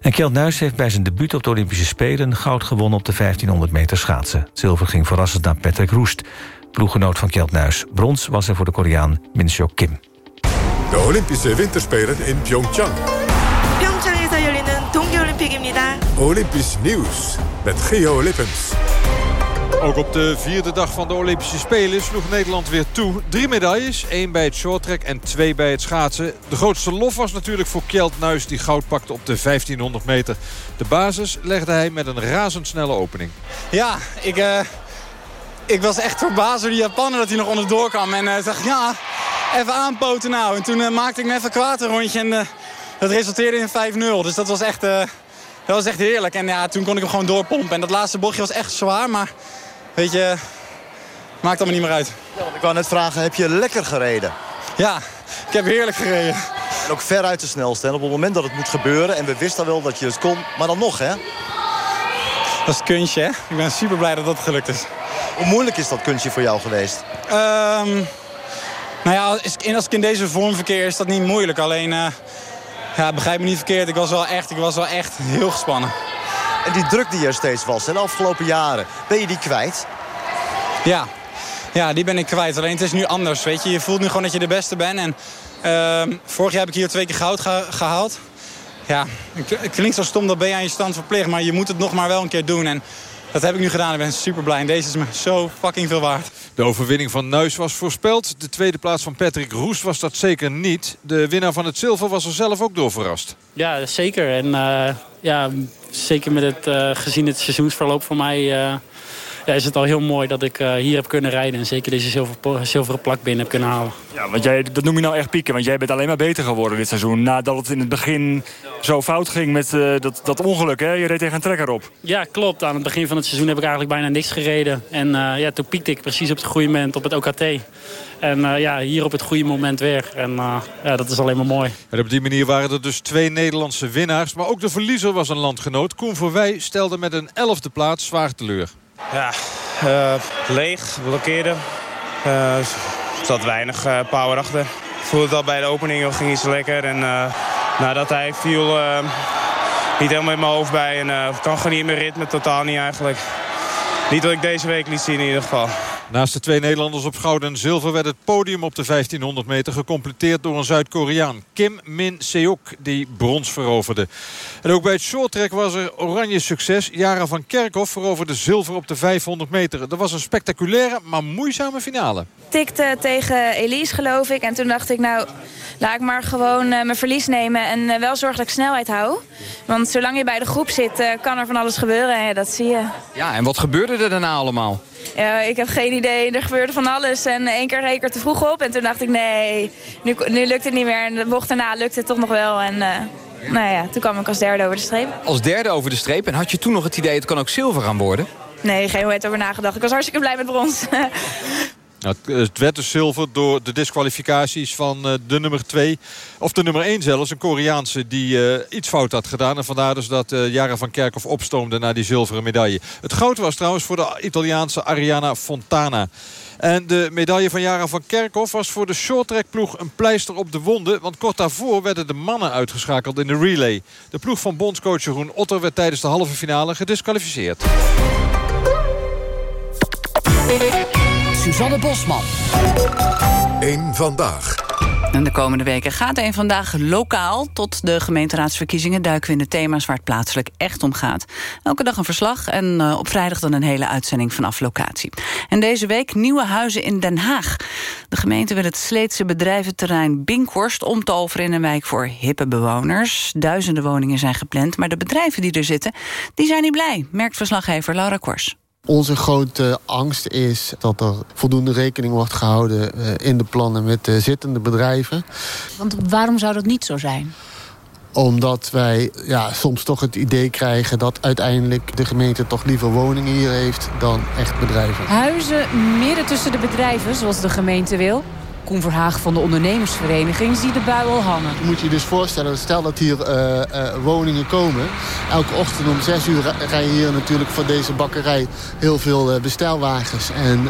En Kjeld Nuis heeft bij zijn debuut op de Olympische Spelen... goud gewonnen op de 1500 meter schaatsen. Zilver ging verrassend naar Patrick Roest, ploeggenoot van Kjeld Nuis. Brons was er voor de Koreaan Min Kim. De Olympische Winterspelen in Pyeongchang. Pyeongchang에서 열리는 동계올림픽입니다. Olympisch nieuws met Geo Lippens. Ook op de vierde dag van de Olympische Spelen sloeg Nederland weer toe. Drie medailles, één bij het shorttrack en twee bij het schaatsen. De grootste lof was natuurlijk voor Kjeld Nuis die goud pakte op de 1500 meter. De basis legde hij met een razendsnelle opening. Ja, ik, uh, ik was echt verbaasd door die Japaner dat hij nog onderdoor kwam. En uh, dacht, ja, even aanpoten nou. En toen uh, maakte ik me even kwaad een rondje en dat resulteerde in 5-0. Dus dat was echt... dat was echt heerlijk. En ja, toen kon ik hem gewoon doorpompen. En dat laatste bochtje was echt zwaar, maar weet je, maakt allemaal niet meer uit. Ja, want ik wou net vragen, heb je lekker gereden? Ja, ik heb heerlijk gereden. En ook veruit de snelste. En op het moment dat het moet gebeuren, en we wisten wel dat je het kon, maar dan nog, hè? Dat is kunstje, hè? Ik ben super blij dat dat gelukt is. Hoe moeilijk is dat kunstje voor jou geweest? Um, nou ja, als ik in deze vorm verkeer is dat niet moeilijk. Alleen, uh, ja, begrijp me niet verkeerd, ik was wel echt, ik was wel echt heel gespannen. En die druk die er steeds was in de afgelopen jaren, ben je die kwijt? Ja. ja, die ben ik kwijt. Alleen het is nu anders, weet je. Je voelt nu gewoon dat je de beste bent. En uh, vorig jaar heb ik hier twee keer goud gehaald. Ja, het klinkt zo stom, dat ben je aan je stand verplicht. Maar je moet het nog maar wel een keer doen. En dat heb ik nu gedaan. Ik ben super blij. En deze is me zo fucking veel waard. De overwinning van Nuis was voorspeld. De tweede plaats van Patrick Roest was dat zeker niet. De winnaar van het zilver was er zelf ook door verrast. Ja, zeker. En uh, ja, zeker met het, uh, gezien het seizoensverloop voor mij... Uh, ja, is het al heel mooi dat ik uh, hier heb kunnen rijden. En zeker deze zilver, zilveren plak binnen heb kunnen halen. Ja, want jij, dat noem je nou echt pieken. Want jij bent alleen maar beter geworden dit seizoen. Nadat het in het begin zo fout ging met uh, dat, dat ongeluk. Hè? Je reed tegen een trekker op. Ja, klopt. Aan het begin van het seizoen heb ik eigenlijk bijna niks gereden. En uh, ja, toen piekte ik precies op het goede moment op het OKT. En uh, ja, hier op het goede moment weer. En uh, ja, dat is alleen maar mooi. En op die manier waren er dus twee Nederlandse winnaars. Maar ook de verliezer was een landgenoot. Koen Verwij stelde met een elfde plaats zwaar teleur. Ja, uh, leeg, blokkeerde. Er zat weinig uh, power achter. Ik voelde het al bij de opening, ging iets lekker. En nadat hij viel, niet helemaal in mijn hoofd bij. En kan gewoon niet meer ritme, totaal niet eigenlijk. Niet wat ik deze week liet zien in ieder geval. Naast de twee Nederlanders op goud en zilver werd het podium op de 1500 meter gecompleteerd door een Zuid-Koreaan. Kim Min Seok die brons veroverde. En ook bij het shorttrack was er oranje succes. Jara van Kerkhoff veroverde zilver op de 500 meter. Dat was een spectaculaire, maar moeizame finale. Tikte tegen Elise geloof ik. En toen dacht ik nou, laat ik maar gewoon uh, mijn verlies nemen. En uh, wel zorgen dat ik snelheid hou. Want zolang je bij de groep zit, uh, kan er van alles gebeuren. Dat zie je. Ja, en wat gebeurde er daarna allemaal? Ja, ik heb geen idee. Er gebeurde van alles. En één keer reed ik er te vroeg op. En toen dacht ik, nee, nu, nu lukt het niet meer. En de bocht daarna lukte het toch nog wel. En nou ja, toen kwam ik als derde over de streep. Als derde over de streep. En had je toen nog het idee, het kan ook zilver gaan worden? Nee, geen moment over nagedacht. Ik was hartstikke blij met brons. Nou, het werd dus zilver door de disqualificaties van uh, de nummer 2. Of de nummer 1 zelfs, een Koreaanse die uh, iets fout had gedaan. En vandaar dus dat uh, Jara van Kerkhoff opstoomde naar die zilveren medaille. Het goud was trouwens voor de Italiaanse Ariana Fontana. En de medaille van Jara van Kerkhoff was voor de shorttrackploeg een pleister op de wonden. Want kort daarvoor werden de mannen uitgeschakeld in de relay. De ploeg van bondscoach Jeroen Otter werd tijdens de halve finale gedisqualificeerd. Suzanne Bosman. Eén vandaag. En de komende weken gaat een vandaag lokaal. Tot de gemeenteraadsverkiezingen duiken we in de thema's waar het plaatselijk echt om gaat. Elke dag een verslag en uh, op vrijdag dan een hele uitzending vanaf locatie. En deze week nieuwe huizen in Den Haag. De gemeente wil het Sleetse bedrijventerrein Binkhorst omtoveren in een wijk voor hippe bewoners. Duizenden woningen zijn gepland, maar de bedrijven die er zitten, die zijn niet blij, merkt verslaggever Laura Kors. Onze grote angst is dat er voldoende rekening wordt gehouden in de plannen met de zittende bedrijven. Want waarom zou dat niet zo zijn? Omdat wij ja, soms toch het idee krijgen dat uiteindelijk de gemeente toch liever woningen hier heeft dan echt bedrijven. Huizen midden tussen de bedrijven, zoals de gemeente wil. Koen Verhaag van de ondernemersvereniging ziet de bui al hangen. Je moet je dus voorstellen, stel dat hier uh, uh, woningen komen. Elke ochtend om zes uur rijden hier natuurlijk voor deze bakkerij heel veel uh, bestelwagens en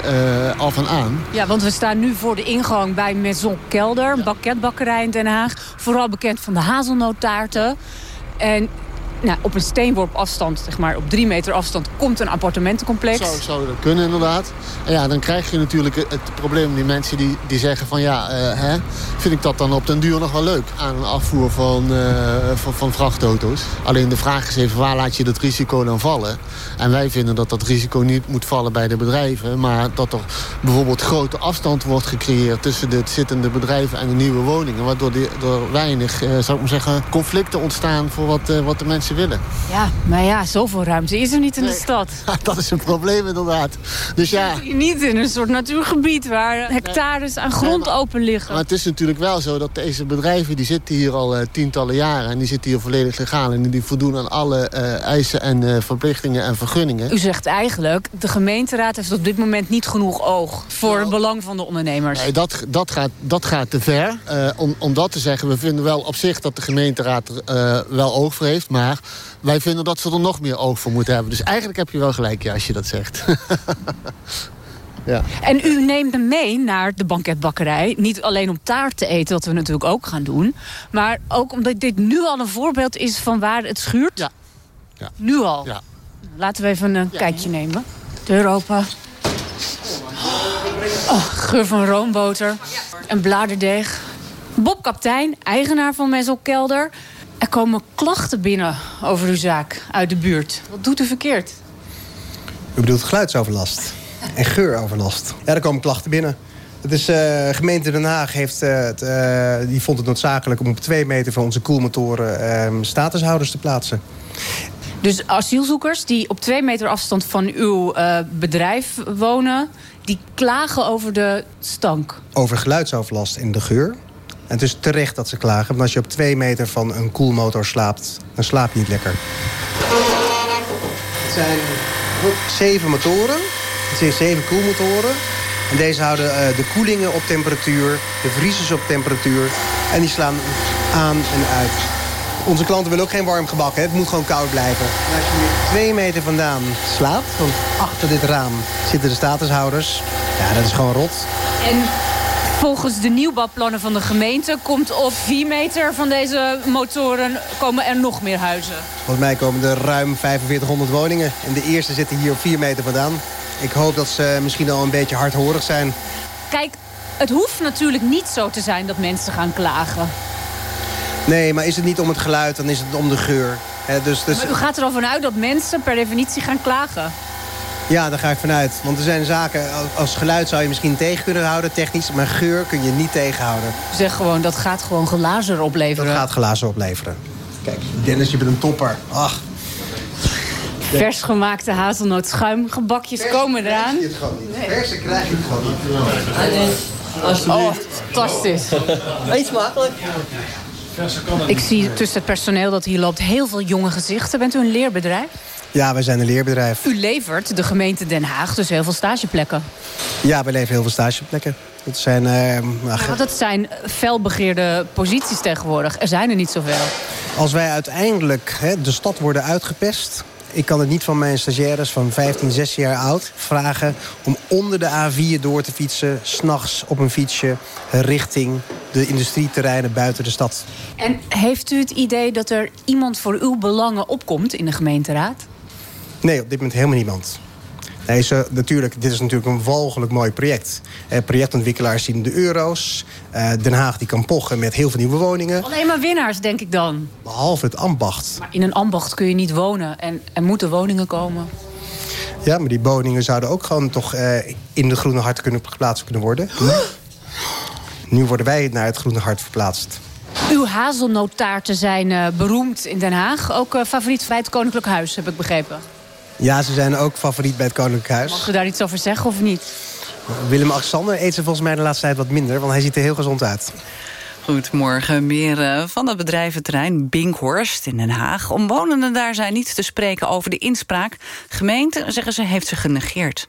af en aan. Ja, want we staan nu voor de ingang bij Maison Kelder, een bakketbakkerij in Den Haag. Vooral bekend van de hazelnoottaarten. En nou, op een steenworp afstand, zeg maar, op drie meter afstand... komt een appartementencomplex. Zou, zou dat kunnen, inderdaad. En ja, dan krijg je natuurlijk het probleem... die mensen die, die zeggen van ja, uh, hè, vind ik dat dan op den duur nog wel leuk... aan een afvoer van, uh, van, vrachtauto's. Alleen de vraag is even, waar laat je dat risico dan vallen? En wij vinden dat dat risico niet moet vallen bij de bedrijven... maar dat er bijvoorbeeld grote afstand wordt gecreëerd... tussen de zittende bedrijven en de nieuwe woningen... waardoor er weinig, uh, zou ik maar zeggen, conflicten ontstaan... voor wat, wat de mensen willen. Ja, maar ja, zoveel ruimte is er niet in nee. de stad. dat is een probleem inderdaad. Dus ja. Niet in een soort natuurgebied waar hectares aan grond nee, maar, open liggen. Maar het is natuurlijk wel zo dat deze bedrijven... die zitten hier al uh, tientallen jaren en die zitten hier volledig legaal... en die voldoen aan alle uh, eisen en uh, verplichtingen en vergunningen. U zegt eigenlijk, de gemeenteraad heeft op dit moment niet genoeg oog... voor het belang van de ondernemers. Nee, dat, dat, gaat, dat gaat te ver. om, om dat te zeggen, we vinden wel op zich dat de gemeenteraad er wel oog voor heeft... maar wij vinden dat ze er nog meer oog voor moeten hebben. Dus eigenlijk heb je wel gelijk ja, als je dat zegt. ja. En u neemt hem mee naar de banketbakkerij. Niet alleen om taart te eten, wat we natuurlijk ook gaan doen. Maar ook omdat dit nu al een voorbeeld is van waar het schuurt. Ja. ja. Nu al. Ja. Laten we even een kijkje nemen. Deur open. Oh, geur van roomboter. En bladerdeeg. Bob Kaptein, eigenaar van Mesel Kelder. Er komen klachten binnen over uw zaak uit de buurt. Wat doet u verkeerd? U bedoelt geluidsoverlast en geuroverlast. Ja, er komen klachten binnen. Het is, uh, gemeente Den Haag heeft, uh, het, uh, die vond het noodzakelijk om op twee meter van onze koelmotoren statushouders te plaatsen. Dus asielzoekers die op twee meter afstand van uw bedrijf wonen... die klagen over de stank? Over geluidsoverlast en de geur. En het is terecht dat ze klagen. Want als je op twee meter van een koelmotor slaapt, dan slaap je niet lekker. Het zijn zeven motoren. Het zijn zeven koelmotoren. En deze houden uh, de koelingen op temperatuur, de vriezers op temperatuur. En die slaan aan en uit. Onze klanten willen ook geen warm gebak. Hè? Het moet gewoon koud blijven. En als je twee meter vandaan slaapt, want achter dit raam zitten de statushouders. Ja, dat is gewoon rot. En Volgens de nieuwbouwplannen van de gemeente komt op 4 meter van deze motoren komen er nog meer huizen. Volgens mij komen er ruim 4500 woningen. En de eerste zitten hier op 4 meter vandaan. Ik hoop dat ze misschien al een beetje hardhorig zijn. Kijk, het hoeft natuurlijk niet zo te zijn dat mensen gaan klagen. Nee, maar is het niet om het geluid, dan is het om de geur. He, dus, dus... Maar u gaat er al vanuit dat mensen per definitie gaan klagen? Ja, daar ga ik vanuit. Want er zijn zaken, als geluid zou je misschien tegen kunnen houden, technisch. Maar geur kun je niet tegenhouden. Zeg gewoon, dat gaat gewoon glazen opleveren. Dat gaat glazen opleveren. Kijk, Dennis, je bent een topper. Ach. Vers gemaakte hazelnootschuimgebakjes komen eraan. Je het gewoon niet. Nee. Verse krijg je het gewoon niet. Alsjeblieft. Oh, fantastisch. Eet smakelijk. Ik zie tussen het personeel dat hier loopt heel veel jonge gezichten. Bent u een leerbedrijf? Ja, wij zijn een leerbedrijf. U levert de gemeente Den Haag dus heel veel stageplekken. Ja, wij leveren heel veel stageplekken. Dat zijn, uh, ja, dat zijn felbegeerde posities tegenwoordig. Er zijn er niet zoveel. Als wij uiteindelijk hè, de stad worden uitgepest... ik kan het niet van mijn stagiaires van 15, 16 jaar oud vragen... om onder de A4 door te fietsen, s'nachts op een fietsje... richting de industrieterreinen buiten de stad. En heeft u het idee dat er iemand voor uw belangen opkomt in de gemeenteraad? Nee, op dit moment helemaal niemand. Nee, ze, natuurlijk, dit is natuurlijk een walgelijk mooi project. Eh, projectontwikkelaars zien de euro's. Eh, Den Haag die kan pochen met heel veel nieuwe woningen. Alleen maar winnaars, denk ik dan. Behalve het ambacht. Maar in een ambacht kun je niet wonen. En er moeten woningen komen. Ja, maar die woningen zouden ook gewoon toch eh, in de Groene Hart kunnen geplaatst kunnen worden. Nu worden wij naar het Groene Hart verplaatst. Uw hazelnoottaarten zijn eh, beroemd in Den Haag. Ook eh, favoriet bij het Koninklijk Huis, heb ik begrepen. Ja, ze zijn ook favoriet bij het Koninklijk Huis. Mag u daar iets over zeggen of niet? Willem-Alexander eet ze volgens mij de laatste tijd wat minder... want hij ziet er heel gezond uit. Goed, morgen meer eh, van het bedrijventerrein Binkhorst in Den Haag. Omwonenden daar zijn niet te spreken over de inspraak. Gemeente, zeggen ze, heeft ze genegeerd.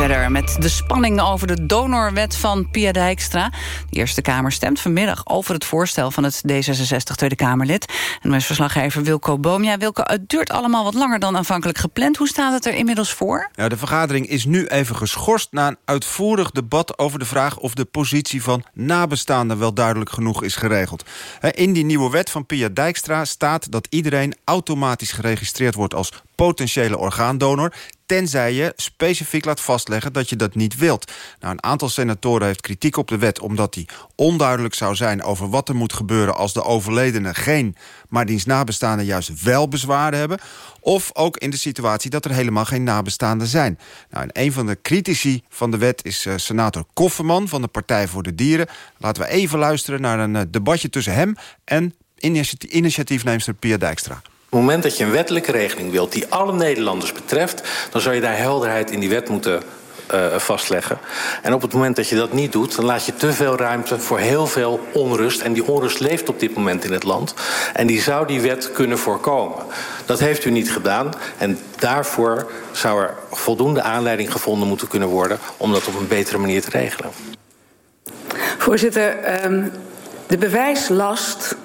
Verder met de spanning over de donorwet van Pia Dijkstra. De Eerste Kamer stemt vanmiddag over het voorstel van het D66 Tweede Kamerlid. En mijn verslaggever Wilco Boom. Ja, Wilco, het duurt allemaal wat langer dan aanvankelijk gepland. Hoe staat het er inmiddels voor? Ja, de vergadering is nu even geschorst na een uitvoerig debat over de vraag of de positie van nabestaanden wel duidelijk genoeg is geregeld. In die nieuwe wet van Pia Dijkstra staat dat iedereen automatisch geregistreerd wordt als potentiële orgaandonor tenzij je specifiek laat vastleggen dat je dat niet wilt. Nou, een aantal senatoren heeft kritiek op de wet... omdat die onduidelijk zou zijn over wat er moet gebeuren... als de overledene geen, maar diens nabestaanden juist wel bezwaren hebben... of ook in de situatie dat er helemaal geen nabestaanden zijn. Nou, en een van de critici van de wet is uh, senator Kofferman... van de Partij voor de Dieren. Laten we even luisteren naar een uh, debatje tussen hem... en initiatiefneemster Pia Dijkstra. Op het moment dat je een wettelijke regeling wilt die alle Nederlanders betreft, dan zou je daar helderheid in die wet moeten uh, vastleggen. En op het moment dat je dat niet doet, dan laat je te veel ruimte voor heel veel onrust. En die onrust leeft op dit moment in het land. En die zou die wet kunnen voorkomen. Dat heeft u niet gedaan. En daarvoor zou er voldoende aanleiding gevonden moeten kunnen worden om dat op een betere manier te regelen. Voorzitter, um, de bewijslast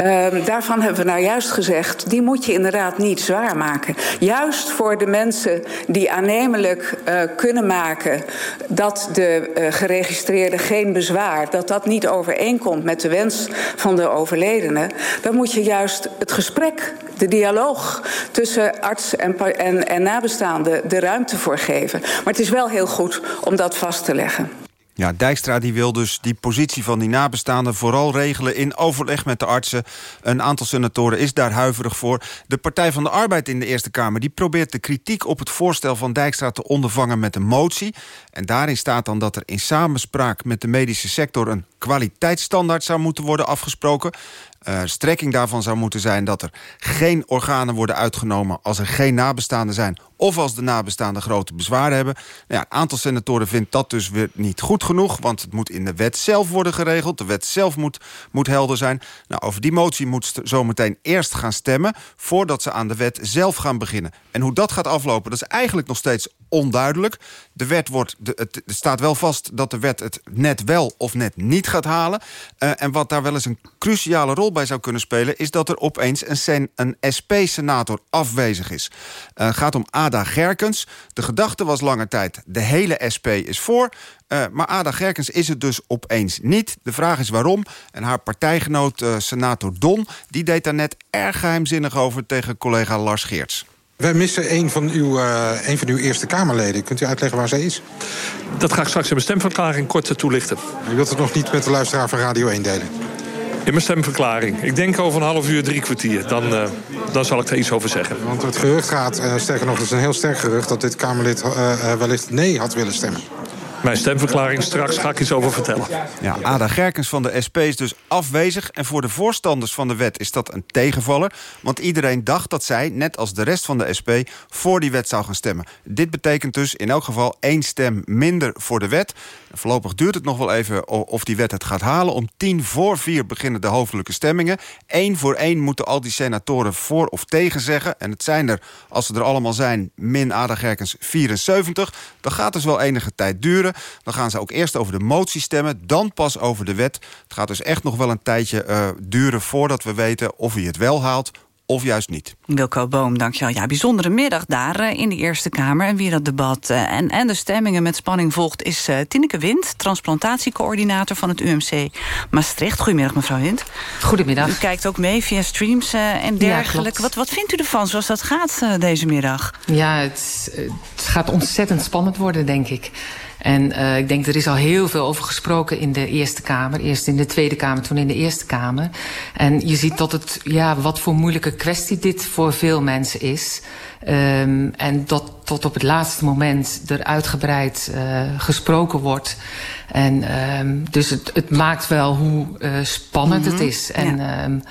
Um, daarvan hebben we nou juist gezegd, die moet je inderdaad niet zwaar maken. Juist voor de mensen die aannemelijk uh, kunnen maken dat de uh, geregistreerde geen bezwaar, dat dat niet overeenkomt met de wens van de overledene, dan moet je juist het gesprek, de dialoog tussen arts en, en, en nabestaanden de ruimte voor geven. Maar het is wel heel goed om dat vast te leggen. Ja, Dijkstra die wil dus die positie van die nabestaanden vooral regelen in overleg met de artsen. Een aantal senatoren is daar huiverig voor. De Partij van de Arbeid in de Eerste Kamer die probeert de kritiek op het voorstel van Dijkstra te ondervangen met een motie. En daarin staat dan dat er in samenspraak met de medische sector een kwaliteitsstandaard zou moeten worden afgesproken. Uh, strekking daarvan zou moeten zijn dat er geen organen worden uitgenomen... als er geen nabestaanden zijn of als de nabestaanden grote bezwaren hebben. Nou ja, een aantal senatoren vindt dat dus weer niet goed genoeg... want het moet in de wet zelf worden geregeld. De wet zelf moet, moet helder zijn. Nou, over die motie moet zometeen eerst gaan stemmen... voordat ze aan de wet zelf gaan beginnen. En hoe dat gaat aflopen, dat is eigenlijk nog steeds onduidelijk. De wet wordt, de, het, staat wel vast dat de wet het net wel of net niet gaat halen. Uh, en wat daar wel eens een cruciale rol bij zou kunnen spelen... is dat er opeens een, een SP-senator afwezig is. Het uh, gaat om Ada Gerkens. De gedachte was lange tijd, de hele SP is voor... Uh, maar Ada Gerkens is het dus opeens niet. De vraag is waarom. En haar partijgenoot, senator Don... die deed daar net erg geheimzinnig over tegen collega Lars Geerts. Wij missen een van, uw, uh, een van uw Eerste Kamerleden. Kunt u uitleggen waar zij is? Dat ga ik straks in mijn stemverklaring kort toelichten. U wilt het nog niet met de luisteraar van Radio 1 delen? In mijn stemverklaring. Ik denk over een half uur, drie kwartier. Dan, uh, dan zal ik er iets over zeggen. Want het gerucht gaat, uh, sterker nog, het is een heel sterk gerucht... dat dit Kamerlid wellicht nee had willen stemmen. Mijn stemverklaring straks ga ik iets over vertellen. Ja, Ada Gerkens van de SP is dus afwezig. En voor de voorstanders van de wet is dat een tegenvaller. Want iedereen dacht dat zij, net als de rest van de SP... voor die wet zou gaan stemmen. Dit betekent dus in elk geval één stem minder voor de wet. Voorlopig duurt het nog wel even of die wet het gaat halen. Om tien voor vier beginnen de hoofdelijke stemmingen. Eén voor één moeten al die senatoren voor of tegen zeggen. En het zijn er, als ze er allemaal zijn, min Ada Gerkens 74. Dat gaat dus wel enige tijd duren. Dan gaan ze ook eerst over de motie stemmen, dan pas over de wet. Het gaat dus echt nog wel een tijdje uh, duren voordat we weten of hij het wel haalt of juist niet. Wilco Boom, dankjewel. Ja, bijzondere middag daar uh, in de Eerste Kamer. En wie dat debat uh, en, en de stemmingen met spanning volgt... is uh, Tineke Wind, transplantatiecoördinator van het UMC Maastricht. Goedemiddag, mevrouw Wind. Goedemiddag. U kijkt ook mee via streams en dergelijke. Ja, wat, wat vindt u ervan zoals dat gaat deze middag? Ja, het, het gaat ontzettend spannend worden, denk ik. En uh, ik denk, er is al heel veel over gesproken in de Eerste Kamer. Eerst in de Tweede Kamer, toen in de Eerste Kamer. En je ziet dat het, ja, wat voor moeilijke kwestie dit voor veel mensen is. Um, en dat tot op het laatste moment er uitgebreid uh, gesproken wordt. En um, dus het, het maakt wel hoe uh, spannend mm -hmm. het is. En ja. um,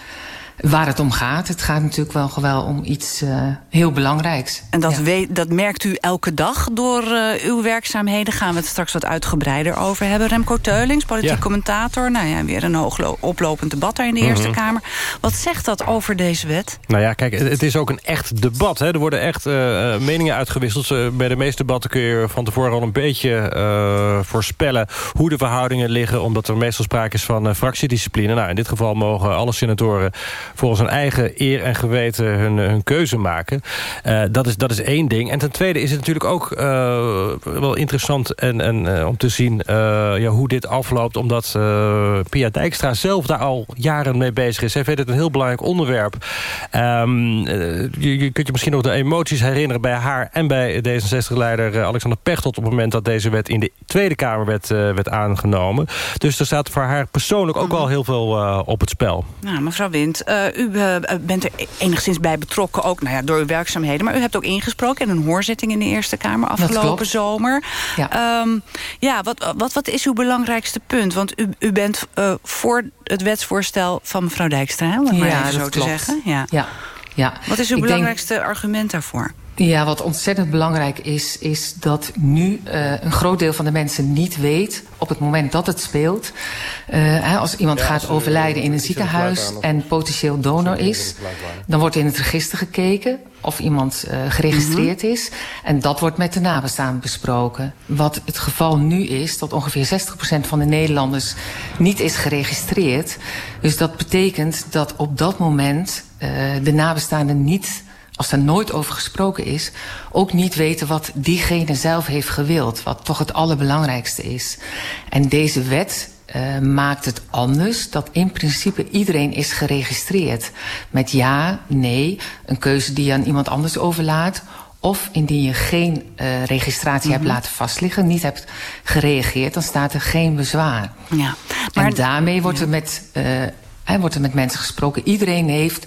waar het om gaat. Het gaat natuurlijk wel, wel om iets uh, heel belangrijks. En dat, ja. weet, dat merkt u elke dag door uh, uw werkzaamheden. Gaan we het straks wat uitgebreider over hebben. Remco Teulings, politiek ja. commentator. Nou ja, weer een hooglopend debat daar in de mm -hmm. Eerste Kamer. Wat zegt dat over deze wet? Nou ja, kijk, het is ook een echt debat. Hè. Er worden echt uh, meningen uitgewisseld. bij de meeste debatten kun je van tevoren al een beetje voorspellen... hoe de verhoudingen liggen, omdat er meestal sprake is van fractiediscipline. Nou, in dit geval mogen alle senatoren volgens hun eigen eer en geweten hun, hun keuze maken. Uh, dat, is, dat is één ding. En ten tweede is het natuurlijk ook uh, wel interessant en, en, om te zien ja, hoe dit afloopt. Omdat Pia Dijkstra zelf daar al jaren mee bezig is. Hij vindt het een heel belangrijk onderwerp. Um, je, je, kunt je misschien nog de emoties herinneren bij haar en bij D66-leider Alexander Pechtold... op het moment dat deze wet in de Tweede Kamer werd, werd aangenomen. Dus er staat voor haar persoonlijk ook wel heel veel op het spel. Nou, mevrouw Wind, uh, u uh, bent er enigszins bij betrokken, ook nou ja, door uw werkzaamheden. Maar u hebt ook ingesproken in een hoorzitting in de Eerste Kamer afgelopen zomer. Ja, um, ja wat, wat, wat is uw belangrijkste punt? Want u, u bent uh, voor het wetsvoorstel van mevrouw Dijkstra, om maar ja, even zo klopt. te zeggen. Ja. Ja. Ja. Wat is uw Ik belangrijkste denk... argument daarvoor? Ja, wat ontzettend belangrijk is, is dat nu uh, een groot deel van de mensen niet weet, op het moment dat het speelt, uh, als iemand ja, gaat overlijden in een ziekenhuis en potentieel donor is, dan wordt in het register gekeken of iemand uh, geregistreerd mm -hmm. is. En dat wordt met de nabestaanden besproken. Wat het geval nu is, dat ongeveer 60% van de Nederlanders niet is geregistreerd. Dus dat betekent dat op dat moment uh, de nabestaanden niet als er nooit over gesproken is... ook niet weten wat diegene zelf heeft gewild. Wat toch het allerbelangrijkste is. En deze wet uh, maakt het anders. Dat in principe iedereen is geregistreerd. Met ja, nee, een keuze die je aan iemand anders overlaat... Of indien je geen uh, registratie mm -hmm. hebt laten vastliggen, niet hebt gereageerd, dan staat er geen bezwaar. Ja, maar, en daarmee wordt ja. er met uh, He, wordt er met mensen gesproken. Iedereen heeft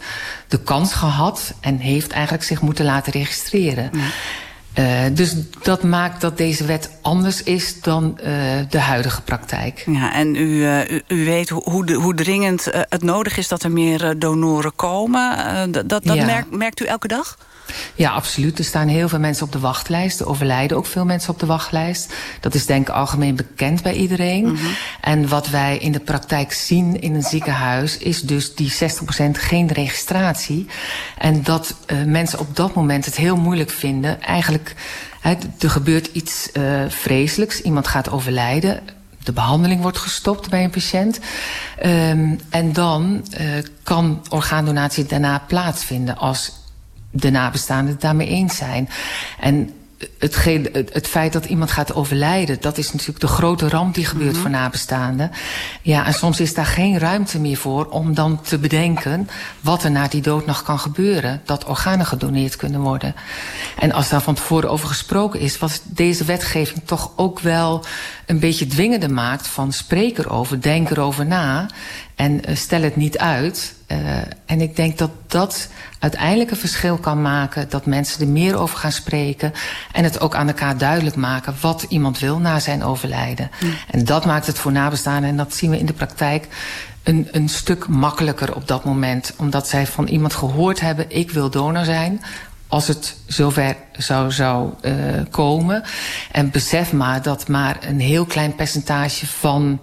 de kans gehad en heeft eigenlijk zich moeten laten registreren. Ja. Uh, dus dat maakt dat deze wet anders is dan uh, de huidige praktijk. Ja, en u, uh, u, u, weet hoe, hoe dringend het nodig is dat er meer donoren komen. dat dat ja. merkt, merkt u elke dag? Ja, absoluut. Er staan heel veel mensen op de wachtlijst. Er overlijden ook veel mensen op de wachtlijst. Dat is denk ik algemeen bekend bij iedereen. Mm -hmm. En wat wij in de praktijk zien in een ziekenhuis... is dus die 60% geen registratie. En dat uh, mensen op dat moment het heel moeilijk vinden. Eigenlijk, he, er gebeurt iets uh, vreselijks. Iemand gaat overlijden de behandeling wordt gestopt bij een patiënt. Um, en dan uh, kan orgaandonatie daarna plaatsvinden als de nabestaanden het daarmee eens zijn. En het, het, het feit dat iemand gaat overlijden... dat is natuurlijk de grote ramp die gebeurt mm -hmm. voor nabestaanden. Ja, en soms is daar geen ruimte meer voor om dan te bedenken... wat er na die dood nog kan gebeuren. Dat organen gedoneerd kunnen worden. En als daar van tevoren over gesproken is... wat deze wetgeving toch ook wel een beetje dwingender maakt... van spreek erover, denk erover na... en uh, stel het niet uit... Uh, en ik denk dat dat uiteindelijk een verschil kan maken... dat mensen er meer over gaan spreken... en het ook aan elkaar duidelijk maken... wat iemand wil na zijn overlijden. Mm. En dat maakt het voor nabestaanden... en dat zien we in de praktijk een, een stuk makkelijker op dat moment. Omdat zij van iemand gehoord hebben... ik wil donor zijn als het zover zou, zou uh, komen. En besef maar dat maar een heel klein percentage van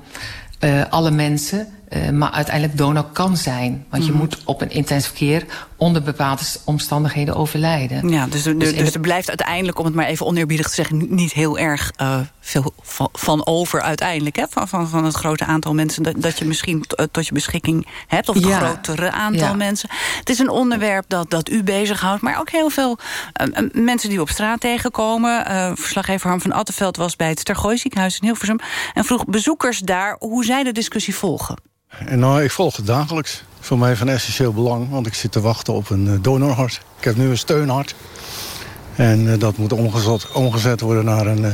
uh, alle mensen uh, maar uiteindelijk donor kan zijn. Want je mm. moet op een intensive care onder bepaalde omstandigheden overlijden. Ja, dus, dus, dus er blijft uiteindelijk, om het maar even oneerbiedig te zeggen... niet heel erg uh, veel van, over uiteindelijk. Hè? Van, van, van het grote aantal mensen dat, dat je misschien tot je beschikking hebt. Of ja. grotere aantal ja. mensen. Het is een onderwerp dat, dat u bezighoudt. Maar ook heel veel uh, mensen die we op straat tegenkomen. Verslaggever Harm van Attenveld was bij het Tergooi ziekenhuis in Hilversum. En vroeg bezoekers daar hoe zij de discussie volgen. En nou, ik volg het dagelijks. Voor mij van essentieel belang, want ik zit te wachten op een uh, donorhart. Ik heb nu een steunhart. En uh, dat moet omgezet, omgezet worden naar een uh,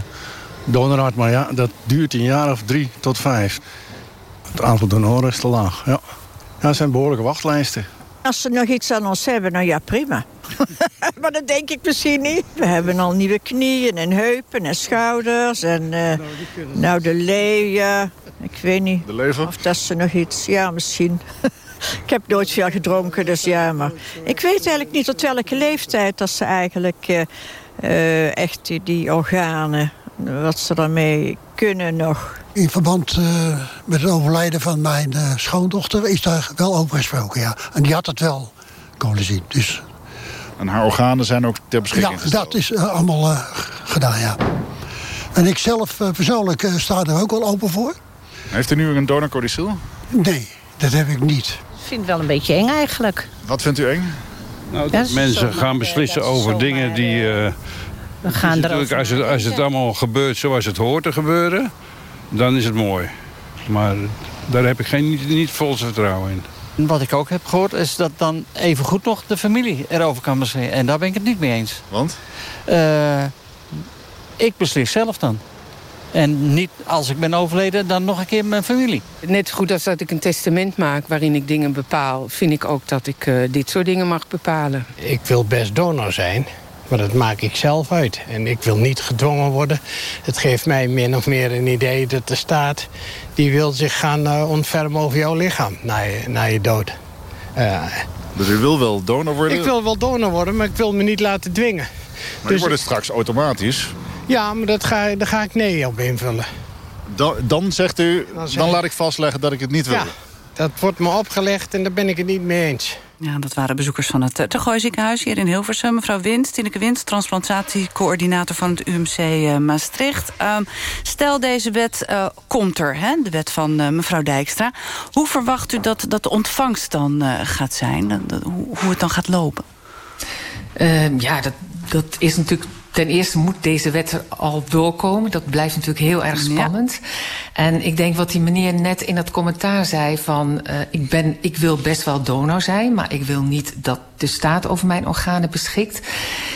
donorhart. Maar ja, dat duurt een jaar of drie tot vijf. Het aantal donoren is te laag, ja. Ja, dat zijn behoorlijke wachtlijsten. Als ze nog iets aan ons hebben, nou ja, prima. maar dat denk ik misschien niet. We hebben al nieuwe knieën en heupen en schouders. En uh, nou, de leeuw, ja. Ik weet niet. De lever? Of dat ze nog iets, ja, misschien. ik heb nooit veel gedronken, dus ja, maar... Ik weet eigenlijk niet tot welke leeftijd dat ze eigenlijk... Uh, uh, echt die, die organen, wat ze daarmee kunnen nog. In verband uh, met het overlijden van mijn uh, schoondochter is daar wel over gesproken, ja. En die had het wel kunnen zien, dus... En haar organen zijn ook ter beschikking Ja, dat is uh, allemaal gedaan, ja. En ik zelf persoonlijk sta er ook wel open voor. Heeft u nu een donorcodicil? Nee, dat heb ik niet. Ik vind het wel een beetje eng eigenlijk. Wat vindt u eng? Nou, dat dat mensen gaan beslissen over dingen die... Uh, we gaan natuurlijk, als het, als het allemaal gebeurt zoals het hoort te gebeuren... dan is het mooi. Maar daar heb ik geen, niet, niet vol vertrouwen in. Wat ik ook heb gehoord is dat dan even goed nog de familie erover kan beslissen. En daar ben ik het niet mee eens. Want? Uh, ik beslis zelf dan. En niet als ik ben overleden, dan nog een keer mijn familie. Net zo goed als dat ik een testament maak waarin ik dingen bepaal... vind ik ook dat ik uh, dit soort dingen mag bepalen. Ik wil best donor zijn, maar dat maak ik zelf uit. En ik wil niet gedwongen worden. Het geeft mij min of meer een idee dat de staat... die wil zich gaan uh, ontfermen over jouw lichaam na je, na je dood. Uh, dus u wil wel donor worden? Ik wil wel donor worden, maar ik wil me niet laten dwingen. Maar dus, wordt het straks automatisch? Ja, maar dat ga, daar ga ik nee op invullen. Dan, dan zegt u, dan, dan laat ik vastleggen dat ik het niet wil. Ja, dat wordt me opgelegd en daar ben ik het niet mee eens. Ja, dat waren bezoekers van het Tergooi ziekenhuis hier in Hilversum. Mevrouw Wind, Tineke Wind, transplantatiecoördinator van het UMC uh, Maastricht. Uh, stel deze wet uh, komt er, hè, de wet van uh, mevrouw Dijkstra. Hoe verwacht u dat, dat de ontvangst dan gaat zijn? Dat, hoe, hoe het dan gaat lopen? Ehm, ja, dat, dat is natuurlijk ten eerste moet deze wet er al doorkomen. Dat blijft natuurlijk heel erg spannend. Ja. En ik denk wat die meneer net in het commentaar zei van... Uh, ik, ben, ik wil best wel donor zijn, maar ik wil niet dat de staat over mijn organen beschikt.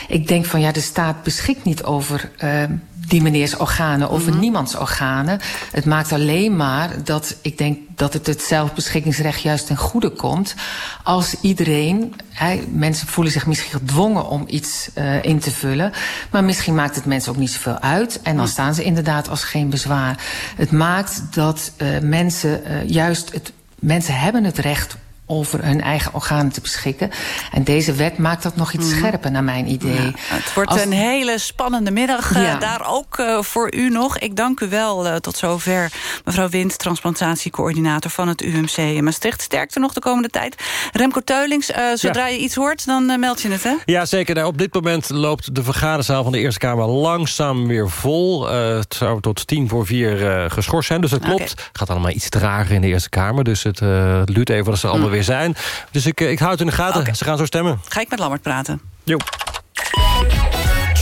Ik denk van ja, de staat beschikt niet over... Uh, die meneers organen of mm -hmm. niemands organen. Het maakt alleen maar dat ik denk dat het het zelfbeschikkingsrecht juist ten goede komt. Als iedereen, he, mensen voelen zich misschien gedwongen om iets uh, in te vullen. Maar misschien maakt het mensen ook niet zoveel uit. En dan staan ze inderdaad als geen bezwaar. Het maakt dat uh, mensen uh, juist het, mensen hebben het recht over hun eigen organen te beschikken. En deze wet maakt dat nog iets scherper, naar mijn idee. Ja, het wordt Als... een hele spannende middag, ja. uh, daar ook uh, voor u nog. Ik dank u wel uh, tot zover, mevrouw Wind... transplantatiecoördinator van het UMC in Maastricht. Sterkte nog de komende tijd. Remco Teulings, zodra ja. je iets hoort, dan meld je het, hè? Ja, zeker. Nou, op dit moment loopt de vergaderzaal van de Eerste Kamer... langzaam weer vol. het zou tot tien voor vier geschorst zijn, dus dat klopt. Okay. gaat allemaal iets trager in de Eerste Kamer. Dus het duurt even dat ze allemaal... Weer zijn. Dus ik, ik houd het in de gaten. Okay. Ze gaan zo stemmen. Ga ik met Lammert praten. Jo.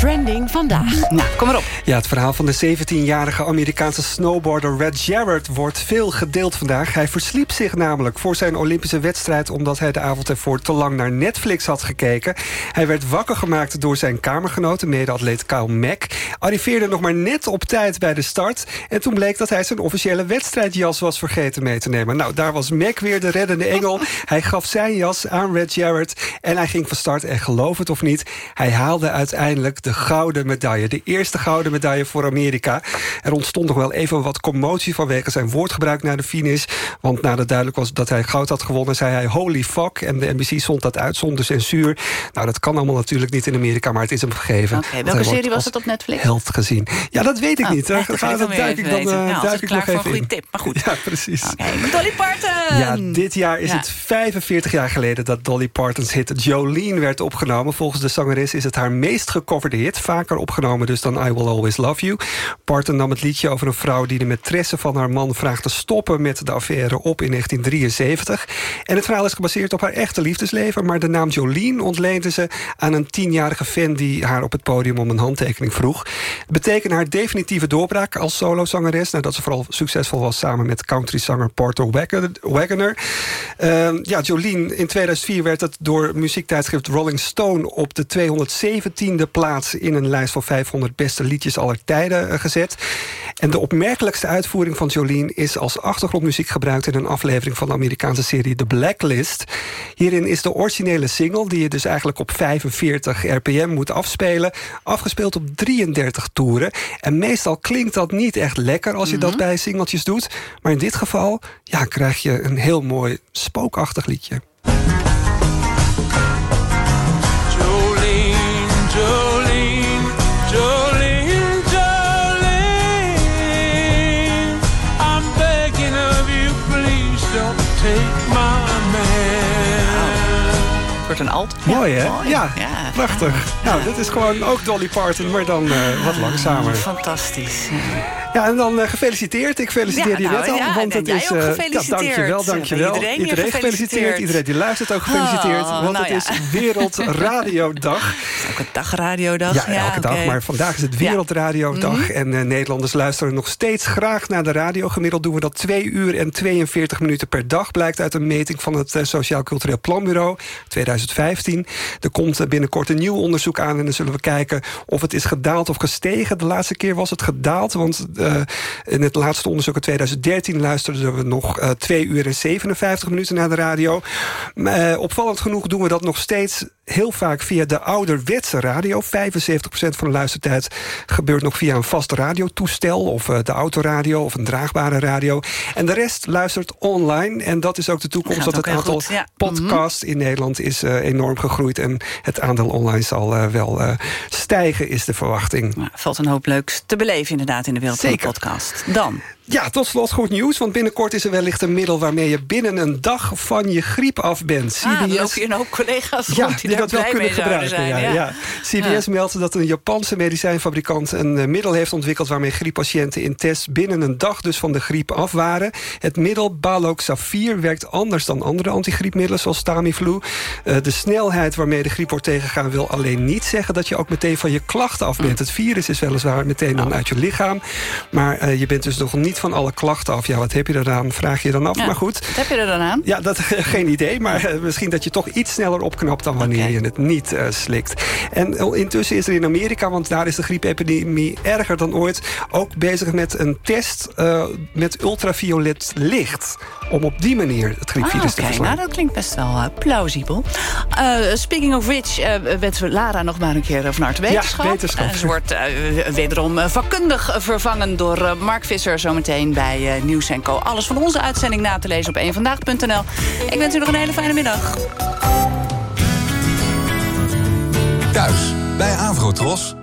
Trending vandaag. Nou, kom maar op. Ja, het verhaal van de 17-jarige Amerikaanse snowboarder Red Jarrett wordt veel gedeeld vandaag. Hij versliep zich namelijk voor zijn Olympische wedstrijd... omdat hij de avond ervoor te lang naar Netflix had gekeken. Hij werd wakker gemaakt door zijn kamergenoot, mede-atleet Kyle Mack. Arriveerde nog maar net op tijd bij de start. En toen bleek dat hij zijn officiële wedstrijdjas was vergeten mee te nemen. Nou, daar was Mack weer de reddende engel. Hij gaf zijn jas aan Red Jarrett en hij ging van start. En geloof het of niet, hij haalde uiteindelijk de de gouden medaille. De eerste gouden medaille voor Amerika. Er ontstond nog wel even wat commotie vanwege zijn woordgebruik na de finish. Want nadat duidelijk was dat hij goud had gewonnen... zei hij holy fuck. En de NBC zond dat uit zonder censuur. Nou, dat kan allemaal natuurlijk niet in Amerika, maar het is hem gegeven. Oké, welke serie was het op Netflix? Held gezien. Ja, dat weet ik Oh, niet. Daar ga- dat dan duik ik dan, eh. Nou, duik ik nog even een goede tip, maar goed. Ja, precies. Dolly Parton! Ja, dit jaar is Ja. het 45 jaar geleden dat Dolly Parton's hit Jolene werd opgenomen. Volgens de zangeres is het haar meest gecoverde Vaker opgenomen dus dan I Will Always Love You. Parton nam het liedje over een vrouw die de maîtresse van haar man vraagt te stoppen met de affaire op in 1973. En het verhaal is gebaseerd op haar echte liefdesleven. Maar de naam Jolene ontleende ze aan een tienjarige fan die haar op het podium om een handtekening vroeg. Het betekende haar definitieve doorbraak als solozangeres. Nadat ze vooral succesvol was samen met countryzanger Porter Wagon- Wagoner. Ehm, ja, Jolene, in 2004 werd het door muziektijdschrift Rolling Stone... op de 217e plaats in een lijst van 500 beste liedjes aller tijden eh, gezet. En de opmerkelijkste uitvoering van Jolene is als achtergrondmuziek gebruikt... in een aflevering van de Amerikaanse serie The Blacklist. Hierin is de originele single, die je dus eigenlijk op 45 rpm moet afspelen... afgespeeld op 33 toeren. En meestal klinkt dat niet echt lekker als je dat bij singeltjes doet. Maar in dit geval ja, krijg je een heel mooi spookachtig liedje. Alt. Mooi, hè? mooi. Ja, prachtig. Nou, dit is gewoon ook Dolly Parton, maar dan eh, wat langzamer. Fantastisch. Ja, en dan eh, gefeliciteerd. Ik feliciteer je nou, net al. ja, want en het is, eh, gefeliciteerd. Ja, dankjewel, dankjewel. Iedereen gefeliciteerd. gefeliciteerd. Iedereen die luistert ook gefeliciteerd. Oh, want nou het is Wereldradiodag. Ook een dagradiodag. Ja, elke dag. Maar vandaag is het Wereldradiodag. Mhm. En eh, Nederlanders luisteren nog steeds graag naar de radio. Gemiddeld doen we dat 2 uur en 42 minuten per dag. Blijkt uit een meting van het Sociaal Cultureel Planbureau 2015. Er komt binnenkort een nieuw onderzoek aan. En dan zullen we kijken of het is gedaald of gestegen. De laatste keer was het gedaald. Want eh, in het laatste onderzoek in 2013 luisterden we nog eh 2 uur en 57 minuten naar de radio. Eh, opvallend genoeg doen we dat nog steeds heel vaak via de ouderwetse radio. 75% van de luistertijd gebeurt nog via een vast radiotoestel... of de autoradio of een draagbare radio. En de rest luistert online. En dat is ook de toekomst. Dat het aantal goed, ja. podcasts in Nederland is enorm gegroeid. En het aandeel online zal eh, wel eh, stijgen, is de verwachting. Nou, valt een hoop leuks te beleven inderdaad in de wereld Zeker. van de podcast. Dan. Ja, tot slot goed nieuws. Want binnenkort is er wellicht een middel... waarmee je binnen een dag van je griep af bent. Ah, dan CBS loop je een hoop collega's ja, rond die, dat wel kunnen gebruiken. zijn. ja, ja. CBS meldt dat een Japanse medicijnfabrikant een eh, middel heeft ontwikkeld waarmee grieppatiënten in test binnen een dag dus van de griep af waren. Het middel Baloxavir werkt anders dan andere antigriepmiddelen zoals Tamiflu. Eh, de snelheid waarmee de griep wordt tegengegaan wil alleen niet zeggen dat je ook meteen van je klachten af bent. Het virus is weliswaar meteen dan uit je lichaam, maar eh, je bent dus nog niet van alle klachten af. Ja, wat heb je eraan? Vraag je dan af. Ja. Maar goed. Wat heb je er dan aan? Ja, dat geen idee. Maar eh, misschien dat je toch iets sneller opknapt dan wanneer je het niet eh, slikt. En eh, intussen is er in Amerika, want daar is de griepepidemie erger dan ooit, ook bezig met een test eh, met ultraviolet licht. Om op die manier het griepvirus Ah, te Oké, verslaan. nou dat klinkt best wel plausibel. Speaking of which, wensen we Lara nog maar een keer van harte wetenschap. Ja, wetenschap. Ze wordt wederom vakkundig vervangen door Mark Visser... zometeen bij eh, Nieuws Co. Alles van onze uitzending na te lezen op eenvandaag.nl. Ik wens u nog een hele fijne middag. Thuis bij Avrotros.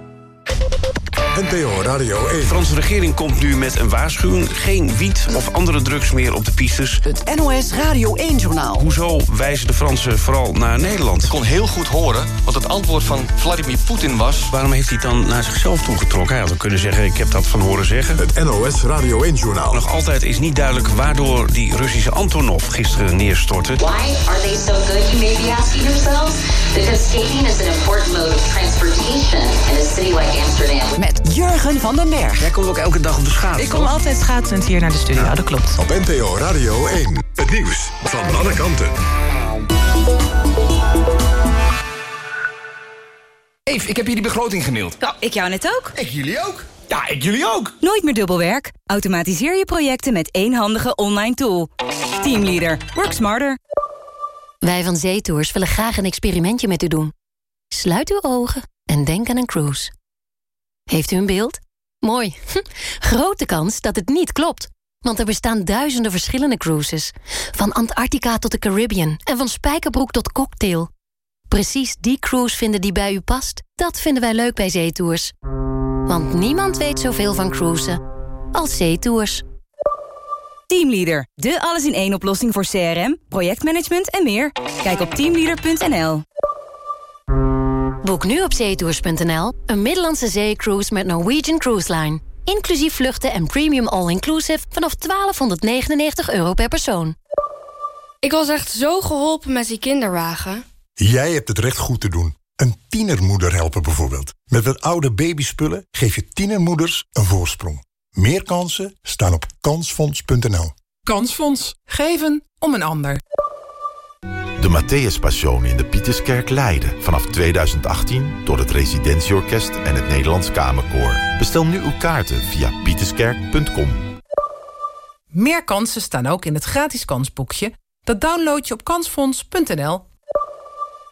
NPO Radio 1. De Franse regering komt nu met een waarschuwing. Geen wiet of andere drugs meer op de pistes. Het NOS Radio 1-journaal. Hoezo wijzen de Fransen vooral naar Nederland? Ik kon heel goed horen wat het antwoord van Vladimir Poetin was. Waarom heeft hij het dan naar zichzelf toegetrokken? Hij had ook kunnen zeggen, ik heb dat van horen zeggen. Het NOS Radio 1-journaal. Nog altijd is niet duidelijk waardoor die Russische Antonov gisteren neerstortte. Why are they so good, you may be asking yourselves? Because skating is an important mode of transportation in a city like Amsterdam. Met Jurgen van den Berg. Jij komt ook elke dag op de schaats. Ik kom altijd schaatsend hier naar de studio, dat klopt. Op NPO Radio 1. Het nieuws van alle kanten. Eve, ik heb hier die begroting gemaild. Ja, ik jou net ook. Ik jullie ook. Ja, ik jullie ook. Nooit meer dubbelwerk. Automatiseer je projecten met één handige online tool. Teamleader. Work smarter. Wij van Zeetours willen graag een experimentje met u doen. Sluit uw ogen en denk aan een cruise. Heeft u een beeld? Mooi. Grote kans dat het niet klopt. Want er bestaan duizenden verschillende cruises. Van Antarctica tot de Caribbean en van spijkerbroek tot cocktail. Precies die cruise vinden die bij u past, dat vinden wij leuk bij zeetours. Want niemand weet zoveel van cruisen als zeetours. Teamleader, de alles-in-één oplossing voor CRM, projectmanagement en meer. Kijk op teamleader.nl. Boek nu op zeetours.nl een Middellandse zeecruise met Norwegian Cruise Line. Inclusief vluchten en premium all-inclusive vanaf 1299 euro per persoon. Ik was echt zo geholpen met die kinderwagen. Jij hebt het recht goed te doen. Een tienermoeder helpen bijvoorbeeld. Met wat oude babyspullen geef je tienermoeders een voorsprong. Meer kansen staan op kansfonds.nl. Kansfonds. Geven om een ander. De Matthäus Passion in de Pieterskerk Leiden. Vanaf 2018 door het Residentieorkest en het Nederlands Kamerkoor. Bestel nu uw kaarten via pieterskerk.com. Meer kansen staan ook in het gratis kansboekje. Dat download je op kansfonds.nl.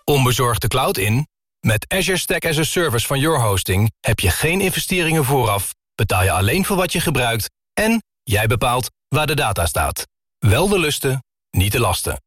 Onbezorgde cloud in? Met Azure Stack as a Service van Your Hosting... heb je geen investeringen vooraf, betaal je alleen voor wat je gebruikt... en jij bepaalt waar de data staat. Wel de lusten, niet de lasten.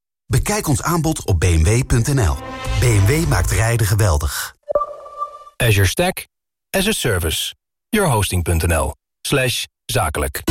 Bekijk ons aanbod op bmw.nl. BMW maakt rijden geweldig. Azure Stack as a Service. yourhosting.nl zakelijk.